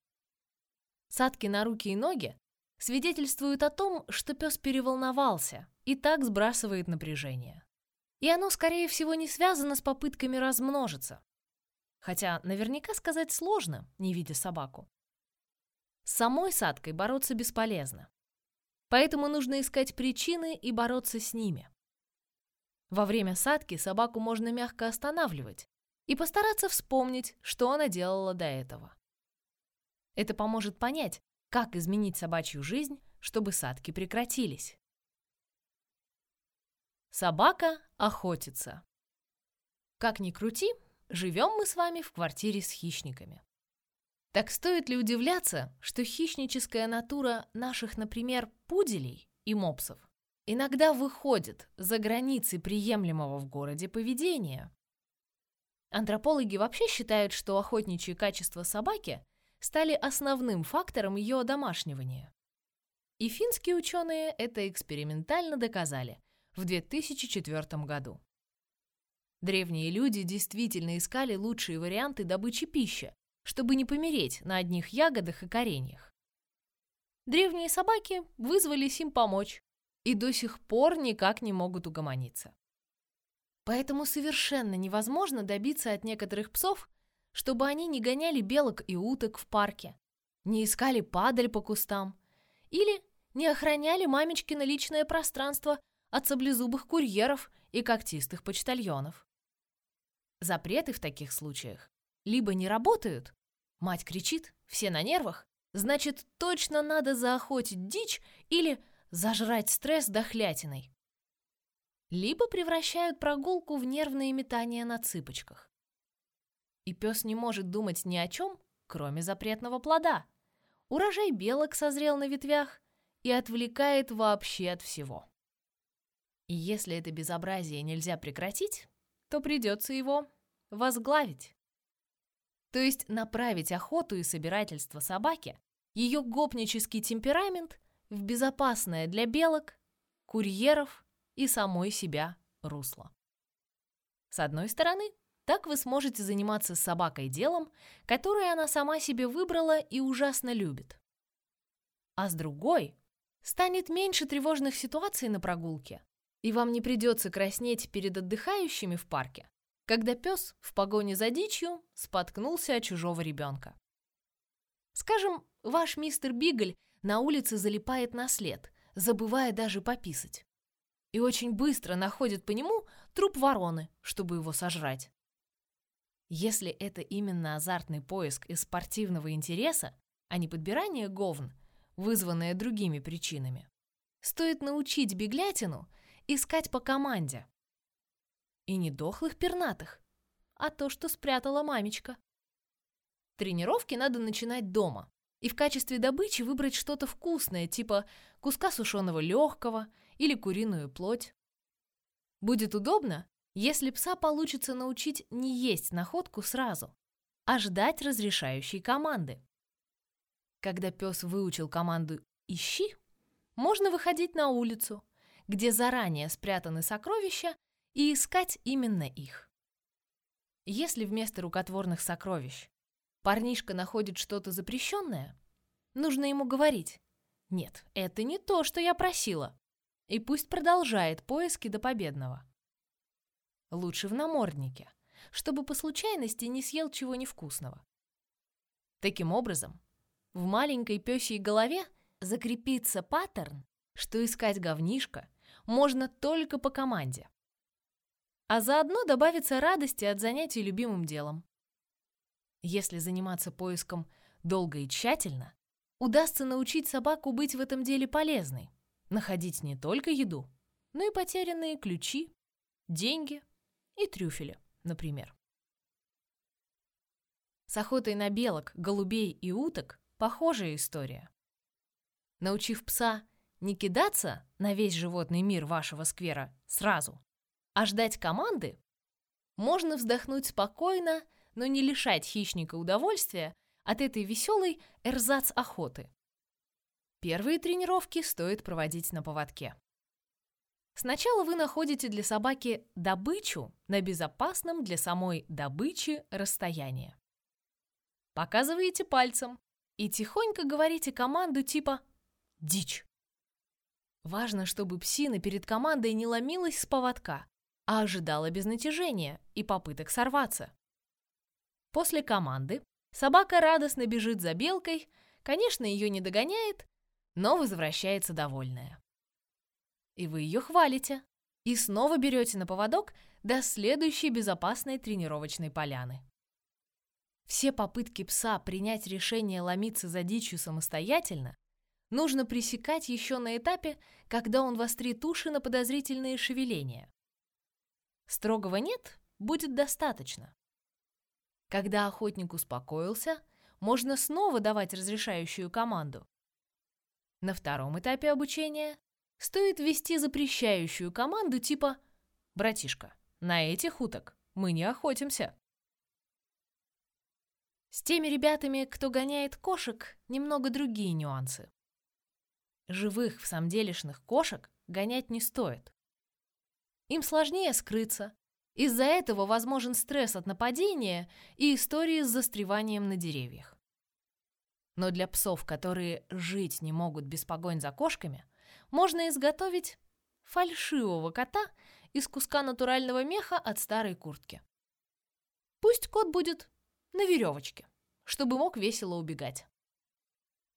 Садки на руки и ноги свидетельствуют о том, что пес переволновался и так сбрасывает напряжение. И оно, скорее всего, не связано с попытками размножиться. Хотя наверняка сказать сложно, не видя собаку. С самой садкой бороться бесполезно. Поэтому нужно искать причины и бороться с ними. Во время садки собаку можно мягко останавливать и постараться вспомнить, что она делала до этого. Это поможет понять, как изменить собачью жизнь, чтобы садки прекратились? Собака охотится. Как ни крути, живем мы с вами в квартире с хищниками. Так стоит ли удивляться, что хищническая натура наших, например, пуделей и мопсов иногда выходит за границы приемлемого в городе поведения? Антропологи вообще считают, что охотничьи качества собаки стали основным фактором ее одомашнивания. И финские ученые это экспериментально доказали в 2004 году. Древние люди действительно искали лучшие варианты добычи пищи, чтобы не помереть на одних ягодах и кореньях. Древние собаки вызвались им помочь и до сих пор никак не могут угомониться. Поэтому совершенно невозможно добиться от некоторых псов чтобы они не гоняли белок и уток в парке, не искали падаль по кустам или не охраняли мамечкино личное пространство от саблезубых курьеров и когтистых почтальонов. Запреты в таких случаях либо не работают, мать кричит, все на нервах, значит, точно надо заохотить дичь или зажрать стресс дохлятиной. Либо превращают прогулку в нервные метания на цыпочках. И пес не может думать ни о чем, кроме запретного плода. Урожай белок созрел на ветвях и отвлекает вообще от всего. И если это безобразие нельзя прекратить, то придется его возглавить. То есть направить охоту и собирательство собаки, ее гопнический темперамент в безопасное для белок, курьеров и самой себя русло. С одной стороны, так вы сможете заниматься с собакой делом, которое она сама себе выбрала и ужасно любит. А с другой, станет меньше тревожных ситуаций на прогулке, и вам не придется краснеть перед отдыхающими в парке, когда пес в погоне за дичью споткнулся от чужого ребенка. Скажем, ваш мистер Бигль на улице залипает на след, забывая даже пописать. И очень быстро находит по нему труп вороны, чтобы его сожрать. Если это именно азартный поиск из спортивного интереса, а не подбирание говн, вызванное другими причинами, стоит научить беглятину искать по команде. И не дохлых пернатых, а то, что спрятала мамечка. Тренировки надо начинать дома и в качестве добычи выбрать что-то вкусное, типа куска сушеного легкого или куриную плоть. Будет удобно, если пса получится научить не есть находку сразу, а ждать разрешающей команды. Когда пес выучил команду «ищи», можно выходить на улицу, где заранее спрятаны сокровища, и искать именно их. Если вместо рукотворных сокровищ парнишка находит что-то запрещенное, нужно ему говорить «Нет, это не то, что я просила», и пусть продолжает поиски до победного. Лучше в наморднике, чтобы по случайности не съел чего невкусного. Таким образом, в маленькой пёсей голове закрепится паттерн, что искать говнишко можно только по команде. А заодно добавится радости от занятий любимым делом. Если заниматься поиском долго и тщательно, удастся научить собаку быть в этом деле полезной, находить не только еду, но и потерянные ключи, деньги и трюфели, например. С охотой на белок, голубей и уток похожая история. Научив пса не кидаться на весь животный мир вашего сквера сразу, а ждать команды, можно вздохнуть спокойно, но не лишать хищника удовольствия от этой веселой эрзац-охоты. Первые тренировки стоит проводить на поводке. Сначала вы находите для собаки добычу на безопасном для самой добычи расстоянии. Показываете пальцем и тихонько говорите команду типа «дичь». Важно, чтобы псина перед командой не ломилась с поводка, а ожидала без натяжения и попыток сорваться. После команды собака радостно бежит за белкой, конечно, ее не догоняет, но возвращается довольная и вы ее хвалите. И снова берете на поводок до следующей безопасной тренировочной поляны. Все попытки пса принять решение ломиться за дичью самостоятельно нужно пресекать еще на этапе, когда он вострит уши на подозрительные шевеления. Строгого «нет» будет достаточно. Когда охотник успокоился, можно снова давать разрешающую команду. На втором этапе обучения стоит ввести запрещающую команду типа «Братишка, на этих уток мы не охотимся». С теми ребятами, кто гоняет кошек, немного другие нюансы. Живых в самом делешных кошек гонять не стоит. Им сложнее скрыться. Из-за этого возможен стресс от нападения и истории с застреванием на деревьях. Но для псов, которые жить не могут без погонь за кошками – можно изготовить фальшивого кота из куска натурального меха от старой куртки. Пусть кот будет на веревочке, чтобы мог весело убегать.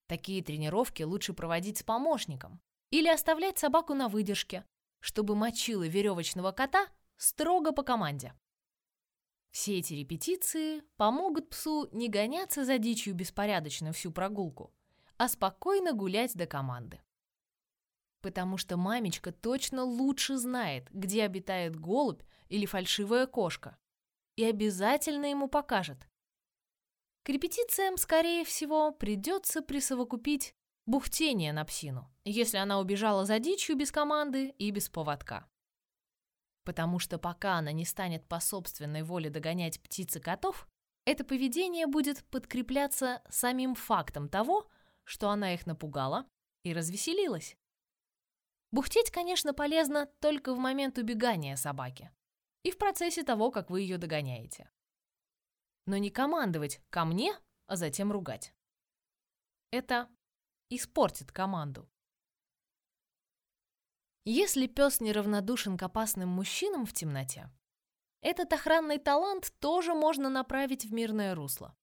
Такие тренировки лучше проводить с помощником или оставлять собаку на выдержке, чтобы мочила веревочного кота строго по команде. Все эти репетиции помогут псу не гоняться за дичью беспорядочно всю прогулку, а спокойно гулять до команды потому что мамечка точно лучше знает, где обитает голубь или фальшивая кошка, и обязательно ему покажет. К репетициям, скорее всего, придется присовокупить бухтение на псину, если она убежала за дичью без команды и без поводка. Потому что пока она не станет по собственной воле догонять птиц и котов, это поведение будет подкрепляться самим фактом того, что она их напугала и развеселилась. Бухтеть, конечно, полезно только в момент убегания собаки и в процессе того, как вы ее догоняете. Но не командовать «ко мне», а затем ругать. Это испортит команду. Если пес неравнодушен к опасным мужчинам в темноте, этот охранный талант тоже можно направить в мирное русло.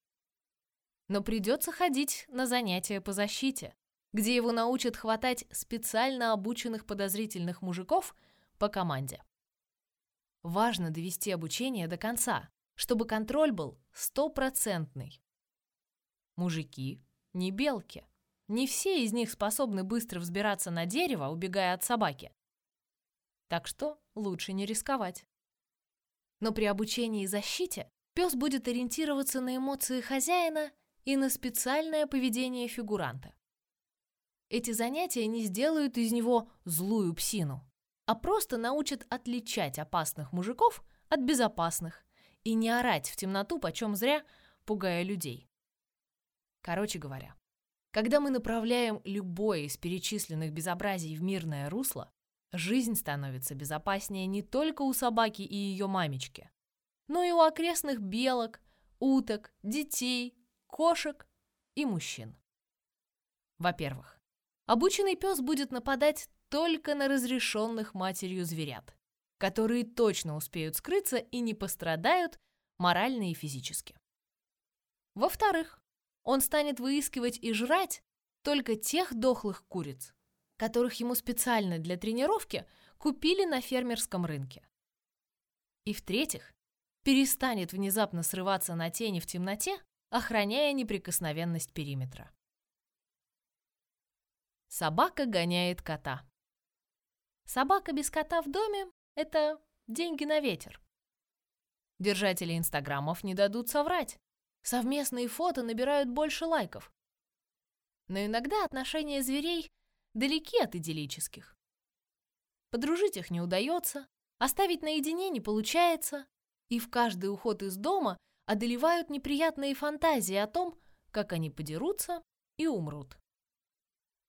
Но придется ходить на занятия по защите, где его научат хватать специально обученных подозрительных мужиков по команде. важно довести обучение до конца, чтобы контроль был стопроцентный. Мужики не белки. Не все из них способны быстро взбираться на дерево, убегая от собаки. Так что лучше не рисковать. Но при обучении и защите пес будет ориентироваться на эмоции хозяина и на специальное поведение фигуранта. Эти занятия не сделают из него злую псину, а просто научат отличать опасных мужиков от безопасных и не орать в темноту почем зря, пугая людей. Короче говоря, когда мы направляем любое из перечисленных безобразий в мирное русло, жизнь становится безопаснее не только у собаки и ее мамечки, но и у окрестных белок, уток, детей, кошек и мужчин. Во-первых, обученный пес будет нападать только на разрешенных матерью зверят, которые точно успеют скрыться и не пострадают морально и физически. Во-вторых, он станет выискивать и жрать только тех дохлых куриц, которых ему специально для тренировки купили на фермерском рынке. И в-третьих, перестанет внезапно срываться на тени в темноте, охраняя неприкосновенность периметра. Собака гоняет кота. Собака без кота в доме – это деньги на ветер. Держатели инстаграмов не дадут соврать. Совместные фото набирают больше лайков. Но иногда отношения зверей далеки от идиллических. Подружить их не удается, оставить наедине не получается, и в каждый уход из дома одолевают неприятные фантазии о том, как они подерутся и умрут.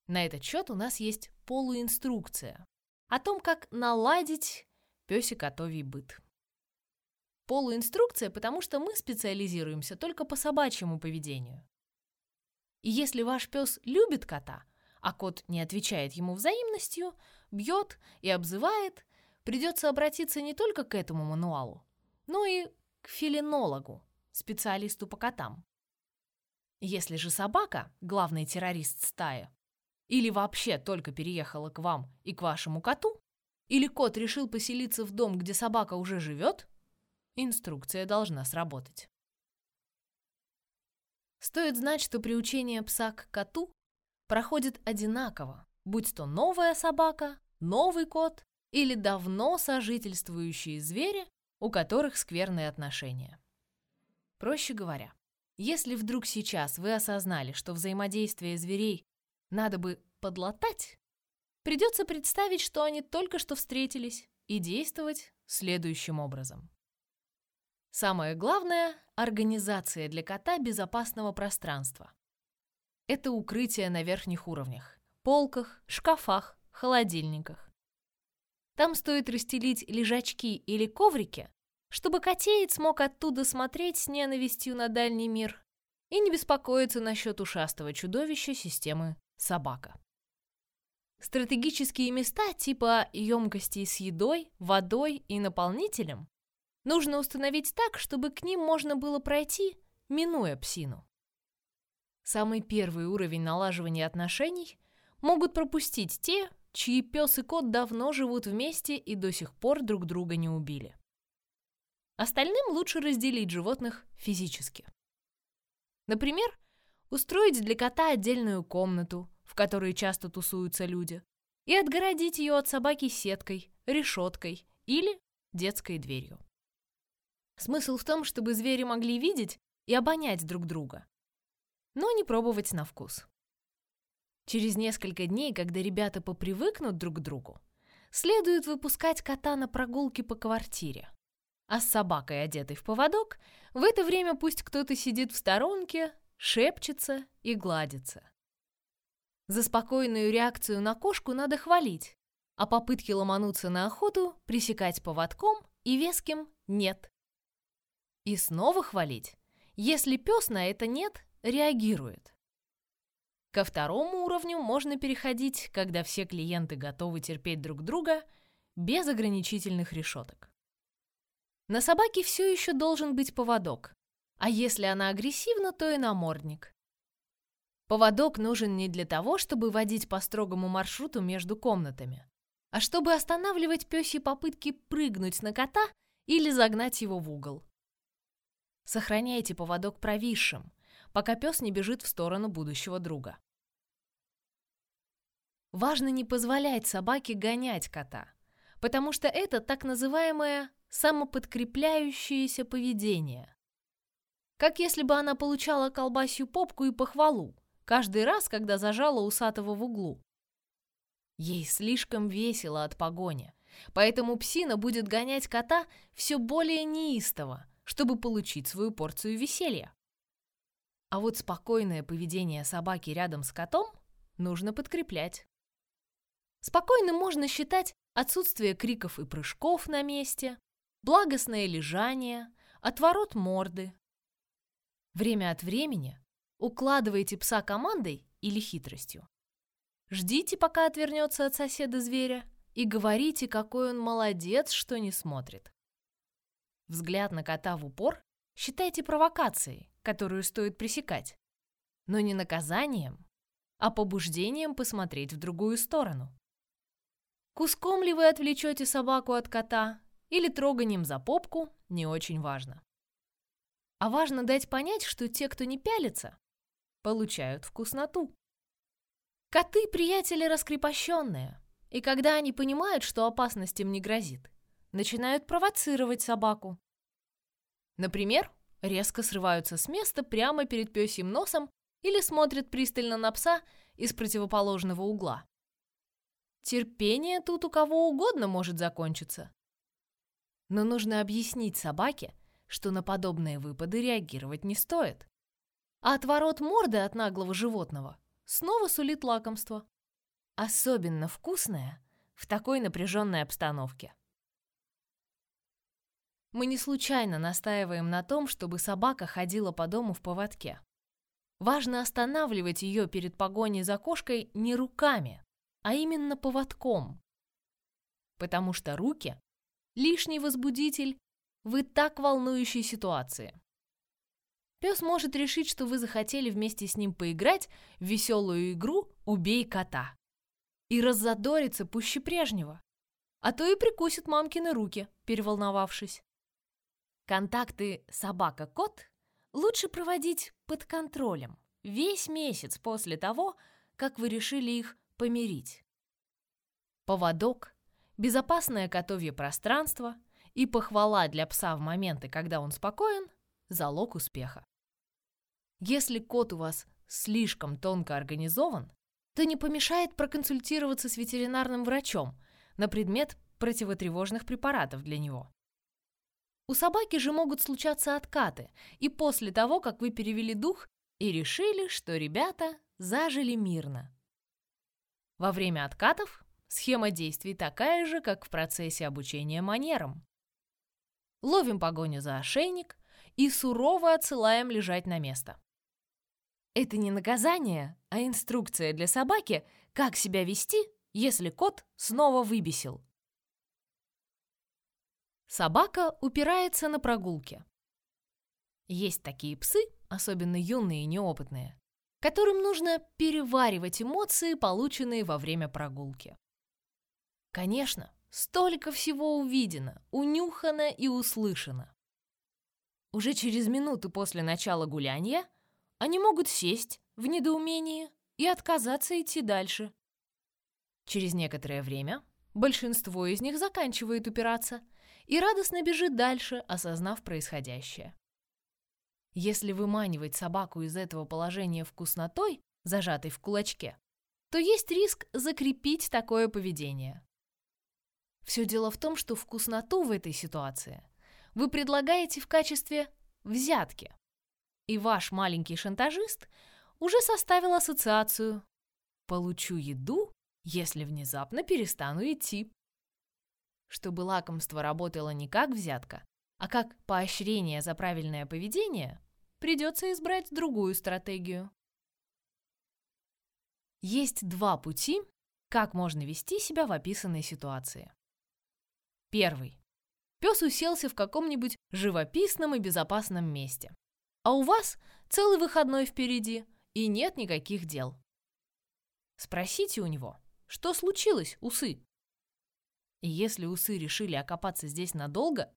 На этот счет у нас есть полуинструкция о том, как наладить пёсик-котовий быт. Полуинструкция, потому что мы специализируемся только по собачьему поведению. И если ваш пес любит кота, а кот не отвечает ему взаимностью, бьет и обзывает, придется обратиться не только к этому мануалу, но и к филинологу, специалисту по котам. Если же собака – главный террорист стаи, или вообще только переехала к вам и к вашему коту, или кот решил поселиться в дом, где собака уже живет, инструкция должна сработать. Стоит знать, что приучение пса к коту проходит одинаково, будь то новая собака, новый кот или давно сожительствующие звери, у которых скверные отношения. Проще говоря, если вдруг сейчас вы осознали, что взаимодействие зверей надо бы подлатать, придется представить, что они только что встретились, и действовать следующим образом. Самое главное – организация для кота безопасного пространства. Это укрытие на верхних уровнях – полках, шкафах, холодильниках. Там стоит расстелить лежачки или коврики, чтобы котеец мог оттуда смотреть с ненавистью на дальний мир и не беспокоиться насчет ушастого чудовища системы собака. Стратегические места типа емкостей с едой, водой и наполнителем нужно установить так, чтобы к ним можно было пройти, минуя псину. Самый первый уровень налаживания отношений могут пропустить те, чьи пес и кот давно живут вместе и до сих пор друг друга не убили. Остальным лучше разделить животных физически. Например, устроить для кота отдельную комнату, в которой часто тусуются люди, и отгородить ее от собаки сеткой, решеткой или детской дверью. Смысл в том, чтобы звери могли видеть и обонять друг друга, но не пробовать на вкус. Через несколько дней, когда ребята попривыкнут друг к другу, следует выпускать кота на прогулки по квартире. А с собакой, одетой в поводок, в это время пусть кто-то сидит в сторонке, шепчется и гладится. За спокойную реакцию на кошку надо хвалить, а попытки ломануться на охоту пресекать поводком и веским «нет». И снова хвалить, если пес на это «нет» реагирует. Ко второму уровню можно переходить, когда все клиенты готовы терпеть друг друга без ограничительных решеток. На собаке все еще должен быть поводок, а если она агрессивна, то и намордник. Поводок нужен не для того, чтобы водить по строгому маршруту между комнатами, а чтобы останавливать пёсьи попытки прыгнуть на кота или загнать его в угол. Сохраняйте поводок провисшим, пока пес не бежит в сторону будущего друга. Важно не позволять собаке гонять кота, потому что это так называемое самоподкрепляющееся поведение. Как если бы она получала колбасью попку и похвалу каждый раз, когда зажала усатого в углу. Ей слишком весело от погони, поэтому псина будет гонять кота все более неистово, чтобы получить свою порцию веселья. А вот спокойное поведение собаки рядом с котом нужно подкреплять. Спокойным можно считать отсутствие криков и прыжков на месте, благостное лежание, отворот морды. Время от времени укладывайте пса командой или хитростью. Ждите, пока отвернется от соседа зверя, и говорите, какой он молодец, что не смотрит. Взгляд на кота в упор считайте провокацией, которую стоит пресекать, но не наказанием, а побуждением посмотреть в другую сторону. Куском ли вы отвлечете собаку от кота или троганием за попку, не очень важно. А важно дать понять, что те, кто не пялится, получают вкусноту. Коты – приятели раскрепощенные, и когда они понимают, что опасность им не грозит, начинают провоцировать собаку. Например, резко срываются с места прямо перед пёсьим носом или смотрят пристально на пса из противоположного угла. Терпение тут у кого угодно может закончиться. Но нужно объяснить собаке, что на подобные выпады реагировать не стоит. А отворот морды от наглого животного снова сулит лакомство. Особенно вкусное в такой напряженной обстановке. Мы не случайно настаиваем на том, чтобы собака ходила по дому в поводке. Важно останавливать ее перед погоней за кошкой не руками, а именно поводком. Потому что руки – лишний возбудитель в и так волнующей ситуации. Пес может решить, что вы захотели вместе с ним поиграть в веселую игру «Убей кота» и раззадориться пуще прежнего, а то и прикусит мамкины руки, переволновавшись. Контакты собака-кот лучше проводить под контролем весь месяц после того, как вы решили их помирить. Поводок, безопасное котовье пространство и похвала для пса в моменты, когда он спокоен – залог успеха. Если кот у вас слишком тонко организован, то не помешает проконсультироваться с ветеринарным врачом на предмет противотревожных препаратов для него. У собаки же могут случаться откаты, и после того, как вы перевели дух и решили, что ребята зажили мирно. Во время откатов схема действий такая же, как в процессе обучения манерам. Ловим погоню за ошейник и сурово отсылаем лежать на место. Это не наказание, а инструкция для собаки, как себя вести, если кот снова выбесил. Собака упирается на прогулке. Есть такие псы, особенно юные и неопытные, которым нужно переваривать эмоции, полученные во время прогулки. Конечно, столько всего увидено, унюхано и услышано. Уже через минуту после начала гуляния они могут сесть в недоумении и отказаться идти дальше. Через некоторое время большинство из них заканчивает упираться и радостно бежит дальше, осознав происходящее. Если выманивать собаку из этого положения вкуснотой, зажатой в кулачке, то есть риск закрепить такое поведение. Все дело в том, что вкусноту в этой ситуации вы предлагаете в качестве взятки и ваш маленький шантажист уже составил ассоциацию «Получу еду, если внезапно перестану идти». Чтобы лакомство работало не как взятка, а как поощрение за правильное поведение, придется избрать другую стратегию. Есть два пути, как можно вести себя в описанной ситуации. Первый. Пес уселся в каком-нибудь живописном и безопасном месте а у вас целый выходной впереди и нет никаких дел. Спросите у него, что случилось, усы? И если усы решили окопаться здесь надолго,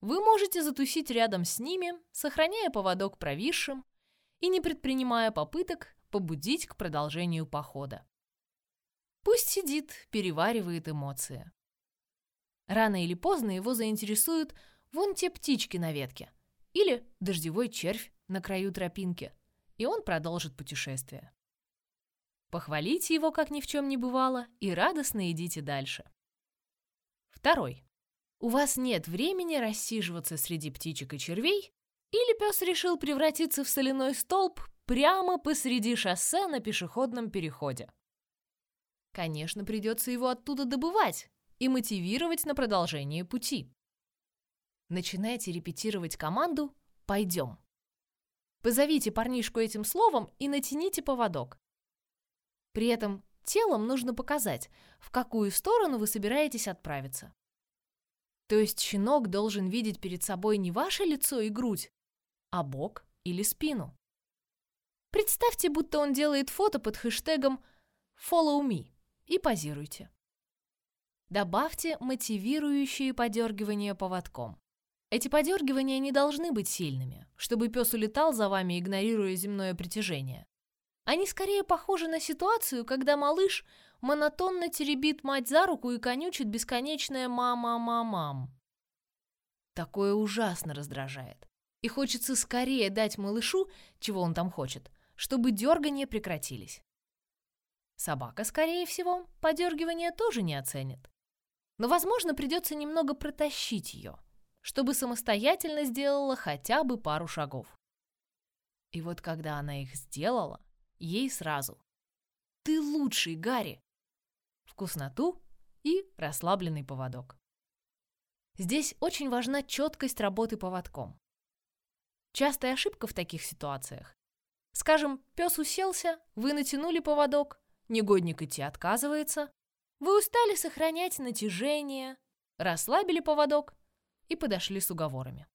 вы можете затусить рядом с ними, сохраняя поводок провисшим и не предпринимая попыток побудить к продолжению похода. Пусть сидит, переваривает эмоции. Рано или поздно его заинтересуют вон те птички на ветке или дождевой червь на краю тропинки, и он продолжит путешествие. Похвалите его, как ни в чем не бывало, и радостно идите дальше. Второй. У вас нет времени рассиживаться среди птичек и червей, или пес решил превратиться в соляной столб прямо посреди шоссе на пешеходном переходе. Конечно, придется его оттуда добывать и мотивировать на продолжение пути. Начинайте репетировать команду «Пойдем». Позовите парнишку этим словом и натяните поводок. При этом телом нужно показать, в какую сторону вы собираетесь отправиться. То есть щенок должен видеть перед собой не ваше лицо и грудь, а бок или спину. Представьте, будто он делает фото под хэштегом «Follow me» и позируйте. Добавьте мотивирующие подергивания поводком. Эти подергивания не должны быть сильными, чтобы пес улетал за вами, игнорируя земное притяжение. Они скорее похожи на ситуацию, когда малыш монотонно теребит мать за руку и конючит бесконечное «мама-мамам». Такое ужасно раздражает. И хочется скорее дать малышу, чего он там хочет, чтобы дергания прекратились. Собака, скорее всего, подергивания тоже не оценит. Но, возможно, придется немного протащить ее, чтобы самостоятельно сделала хотя бы пару шагов. И вот когда она их сделала, ей сразу. «Ты лучший, Гарри!» Вкусноту и расслабленный поводок. Здесь очень важна четкость работы поводком. Частая ошибка в таких ситуациях. Скажем, пес уселся, вы натянули поводок, негодник идти отказывается, вы устали сохранять натяжение, расслабили поводок и подошли с уговорами.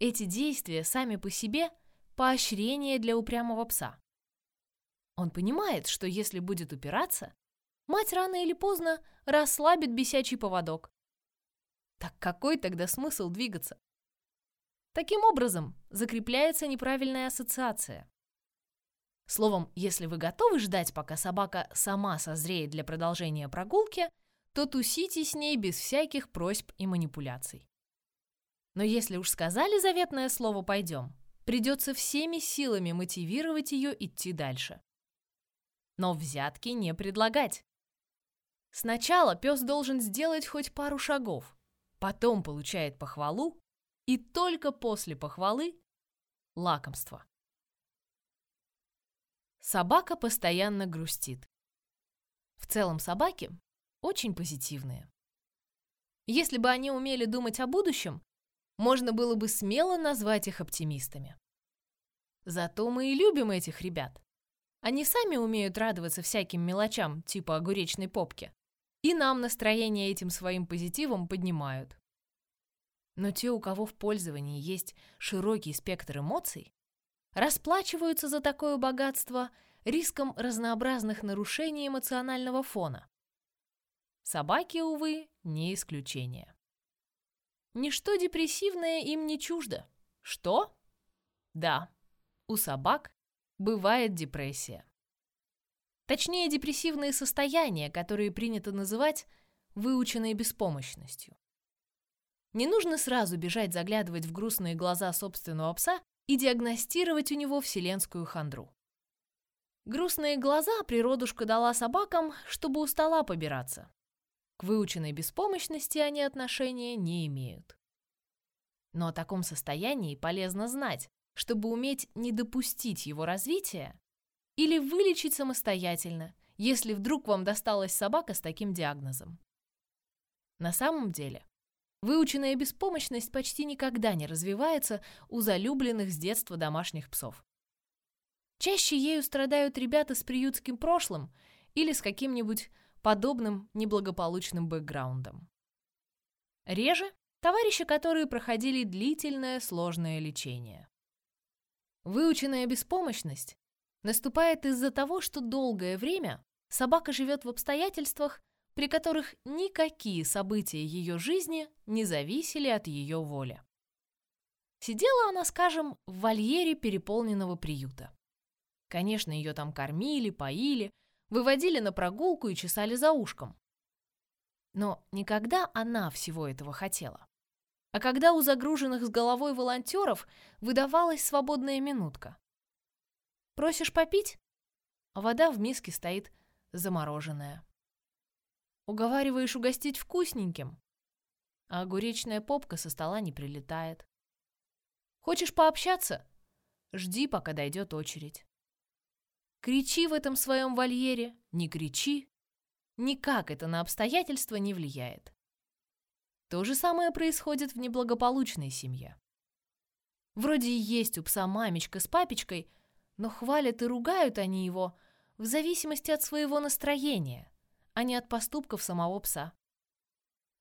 Эти действия сами по себе – поощрение для упрямого пса. Он понимает, что если будет упираться, мать рано или поздно расслабит бесячий поводок. Так какой тогда смысл двигаться? Таким образом, закрепляется неправильная ассоциация. Словом, если вы готовы ждать, пока собака сама созреет для продолжения прогулки, то тусите с ней без всяких просьб и манипуляций. Но если уж сказали заветное слово «пойдем», придется всеми силами мотивировать ее идти дальше но взятки не предлагать. Сначала пес должен сделать хоть пару шагов, потом получает похвалу, и только после похвалы – лакомство. Собака постоянно грустит. В целом собаки очень позитивные. Если бы они умели думать о будущем, можно было бы смело назвать их оптимистами. Зато мы и любим этих ребят. Они сами умеют радоваться всяким мелочам, типа огуречной попки. И нам настроение этим своим позитивом поднимают. Но те, у кого в пользовании есть широкий спектр эмоций, расплачиваются за такое богатство риском разнообразных нарушений эмоционального фона. Собаки, увы, не исключение. Ничто депрессивное им не чуждо. Что? Да, у собак бывает депрессия. Точнее, депрессивные состояния, которые принято называть выученной беспомощностью. Не нужно сразу бежать заглядывать в грустные глаза собственного пса и диагностировать у него вселенскую хандру. Грустные глаза природушка дала собакам, чтобы у стола побираться. К выученной беспомощности они отношения не имеют. Но о таком состоянии полезно знать, чтобы уметь не допустить его развития или вылечить самостоятельно, если вдруг вам досталась собака с таким диагнозом. На самом деле, выученная беспомощность почти никогда не развивается у залюбленных с детства домашних псов. Чаще ею страдают ребята с приютским прошлым или с каким-нибудь подобным неблагополучным бэкграундом. Реже – товарищи, которые проходили длительное сложное лечение. Выученная беспомощность наступает из-за того, что долгое время собака живет в обстоятельствах, при которых никакие события ее жизни не зависели от ее воли. Сидела она, скажем, в вольере переполненного приюта. Конечно, ее там кормили, поили, выводили на прогулку и чесали за ушком. Но никогда она всего этого хотела. А когда у загруженных с головой волонтеров выдавалась свободная минутка. Просишь попить? А вода в миске стоит замороженная. Уговариваешь угостить вкусненьким, а огуречная попка со стола не прилетает. Хочешь пообщаться? Жди, пока дойдет очередь. Кричи в этом своем вольере, не кричи. Никак это на обстоятельства не влияет. То же самое происходит в неблагополучной семье. Вроде и есть у пса мамечка с папечкой, но хвалят и ругают они его в зависимости от своего настроения, а не от поступков самого пса.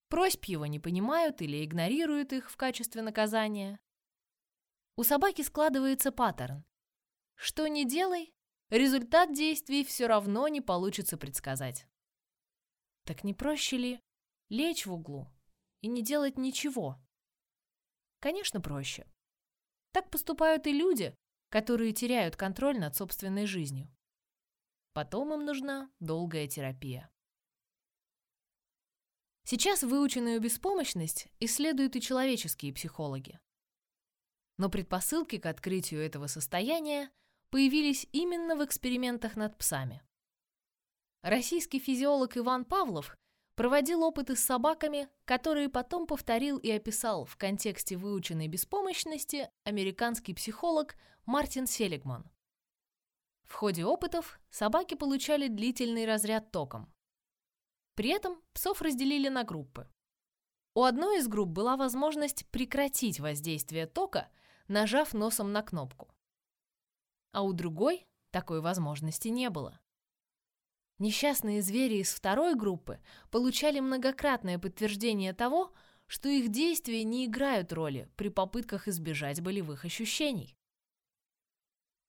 Просьб его не понимают или игнорируют их в качестве наказания. У собаки складывается паттерн. Что не делай, результат действий все равно не получится предсказать. Так не проще ли лечь в углу и не делать ничего? Конечно, проще. Так поступают и люди, которые теряют контроль над собственной жизнью. Потом им нужна долгая терапия. Сейчас выученную беспомощность исследуют и человеческие психологи. Но предпосылки к открытию этого состояния появились именно в экспериментах над псами. Российский физиолог Иван Павлов проводил опыты с собаками, которые потом повторил и описал в контексте выученной беспомощности американский психолог Мартин Селигман. В ходе опытов собаки получали длительный разряд током. При этом псов разделили на группы. У одной из групп была возможность прекратить воздействие тока, нажав носом на кнопку а у другой такой возможности не было. Несчастные звери из второй группы получали многократное подтверждение того, что их действия не играют роли при попытках избежать болевых ощущений.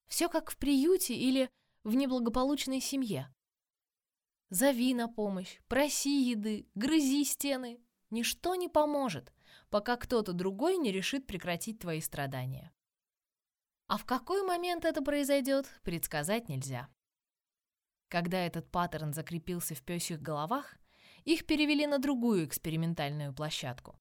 Все как в приюте или в неблагополучной семье. Зови на помощь, проси еды, грызи стены. Ничто не поможет, пока кто-то другой не решит прекратить твои страдания. А в какой момент это произойдет, предсказать нельзя. Когда этот паттерн закрепился в пёсьих головах, их перевели на другую экспериментальную площадку.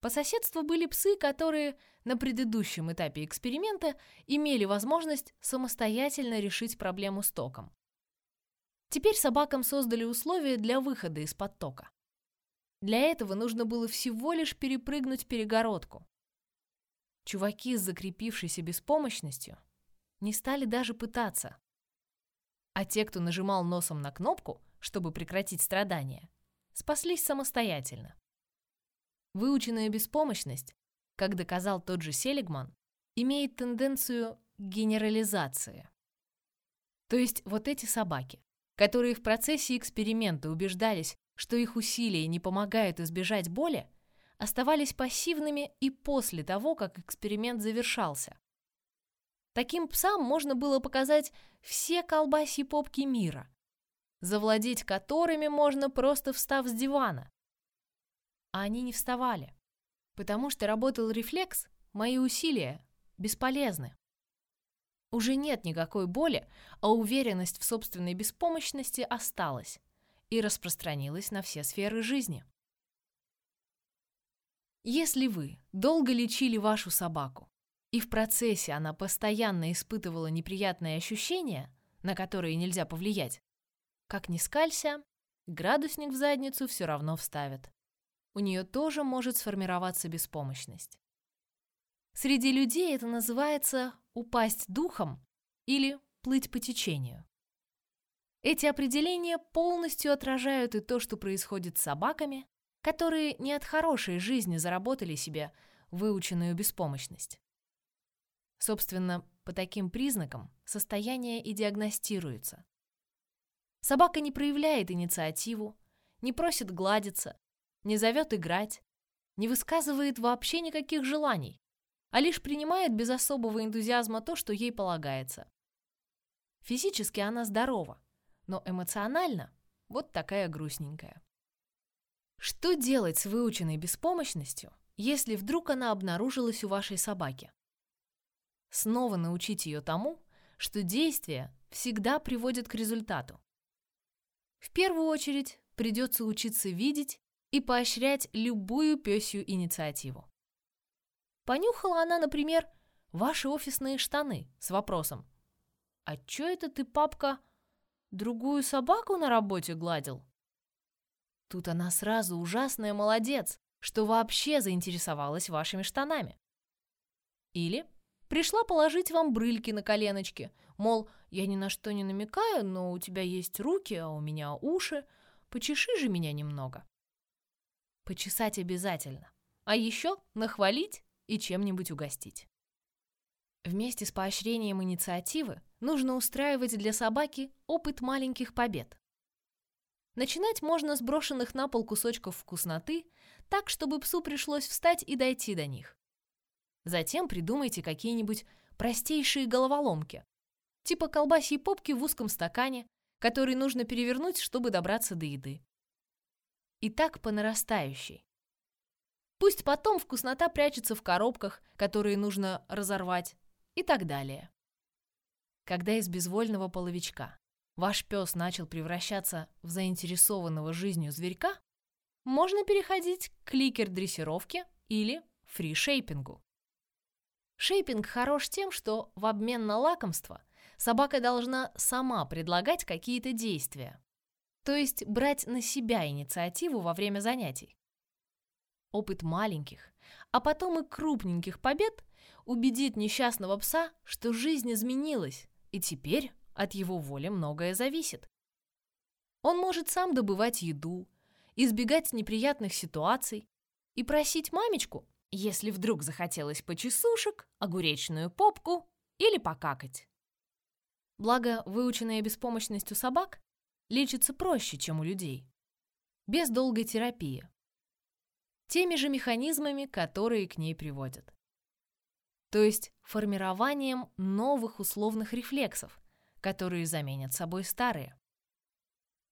По соседству были псы, которые на предыдущем этапе эксперимента имели возможность самостоятельно решить проблему с током. Теперь собакам создали условия для выхода из потока. Для этого нужно было всего лишь перепрыгнуть перегородку. Чуваки с закрепившейся беспомощностью не стали даже пытаться. А те, кто нажимал носом на кнопку, чтобы прекратить страдания, спаслись самостоятельно. Выученная беспомощность, как доказал тот же Селигман, имеет тенденцию генерализации. То есть вот эти собаки, которые в процессе эксперимента убеждались, что их усилия не помогают избежать боли, оставались пассивными и после того, как эксперимент завершался. Таким псам можно было показать все колбаси попки мира, завладеть которыми можно просто встав с дивана. А они не вставали, потому что работал рефлекс, мои усилия бесполезны. Уже нет никакой боли, а уверенность в собственной беспомощности осталась и распространилась на все сферы жизни. Если вы долго лечили вашу собаку, и в процессе она постоянно испытывала неприятные ощущения, на которые нельзя повлиять, как ни скалься, градусник в задницу все равно вставят. У нее тоже может сформироваться беспомощность. Среди людей это называется упасть духом или плыть по течению. Эти определения полностью отражают и то, что происходит с собаками, которые не от хорошей жизни заработали себе выученную беспомощность. Собственно, по таким признакам состояние и диагностируется. Собака не проявляет инициативу, не просит гладиться, не зовет играть, не высказывает вообще никаких желаний, а лишь принимает без особого энтузиазма то, что ей полагается. Физически она здорова, но эмоционально вот такая грустненькая. Что делать с выученной беспомощностью, если вдруг она обнаружилась у вашей собаки? Снова научить ее тому, что действия всегда приводят к результату. В первую очередь придется учиться видеть и поощрять любую пёсью инициативу. Понюхала она, например, ваши офисные штаны с вопросом «А чё это ты, папка, другую собаку на работе гладил?» Тут она сразу ужасная молодец, что вообще заинтересовалась вашими штанами. Или пришла положить вам брыльки на коленочки, мол, я ни на что не намекаю, но у тебя есть руки, а у меня уши, почеши же меня немного. Почесать обязательно, а еще нахвалить и чем-нибудь угостить. Вместе с поощрением инициативы нужно устраивать для собаки опыт маленьких побед. Начинать можно с брошенных на пол кусочков вкусноты, так, чтобы псу пришлось встать и дойти до них. Затем придумайте какие-нибудь простейшие головоломки, типа колбасьей попки в узком стакане, который нужно перевернуть, чтобы добраться до еды. И так по нарастающей. Пусть потом вкуснота прячется в коробках, которые нужно разорвать, и так далее. Когда из безвольного половичка ваш пес начал превращаться в заинтересованного жизнью зверька, можно переходить к кликер-дрессировке или фри-шейпингу. Шейпинг хорош тем, что в обмен на лакомство собака должна сама предлагать какие-то действия, то есть брать на себя инициативу во время занятий. Опыт маленьких, а потом и крупненьких побед убедит несчастного пса, что жизнь изменилась, и теперь от его воли многое зависит. Он может сам добывать еду, избегать неприятных ситуаций и просить мамечку, если вдруг захотелось почесушек, огуречную попку или покакать. Благо, выученная беспомощностью собак лечится проще, чем у людей. Без долгой терапии. Теми же механизмами, которые к ней приводят то есть формированием новых условных рефлексов, которые заменят собой старые.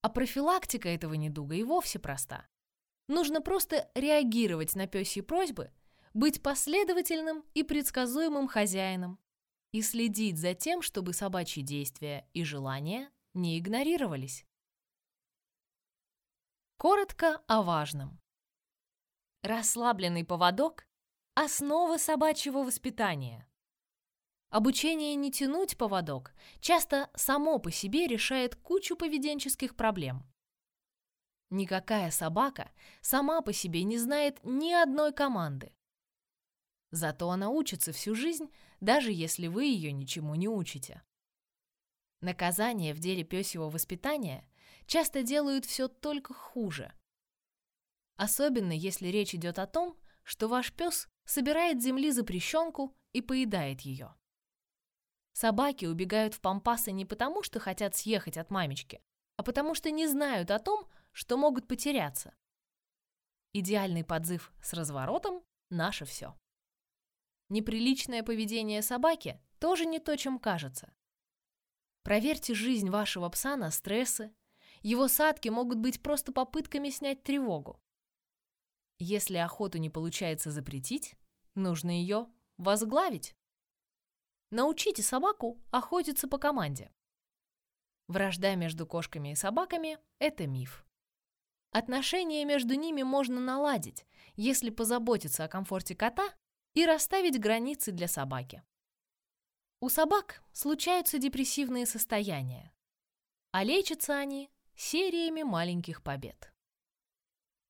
А профилактика этого недуга и вовсе проста. Нужно просто реагировать на пёсьи просьбы, быть последовательным и предсказуемым хозяином и следить за тем, чтобы собачьи действия и желания не игнорировались. Коротко о важном. Расслабленный поводок Основа собачьего воспитания. Обучение не тянуть поводок часто само по себе решает кучу поведенческих проблем. Никакая собака сама по себе не знает ни одной команды. Зато она учится всю жизнь, даже если вы ее ничему не учите. Наказания в деле пёсьего воспитания часто делают все только хуже. Особенно если речь идет о том, что ваш пес собирает земли запрещенку и поедает ее. Собаки убегают в пампасы не потому, что хотят съехать от мамечки, а потому что не знают о том, что могут потеряться. Идеальный подзыв с разворотом – наше все. Неприличное поведение собаки тоже не то, чем кажется. Проверьте жизнь вашего пса на стрессы. Его садки могут быть просто попытками снять тревогу. Если охоту не получается запретить, нужно ее возглавить. Научите собаку охотиться по команде. Вражда между кошками и собаками – это миф. Отношения между ними можно наладить, если позаботиться о комфорте кота и расставить границы для собаки. У собак случаются депрессивные состояния, а лечатся они сериями маленьких побед.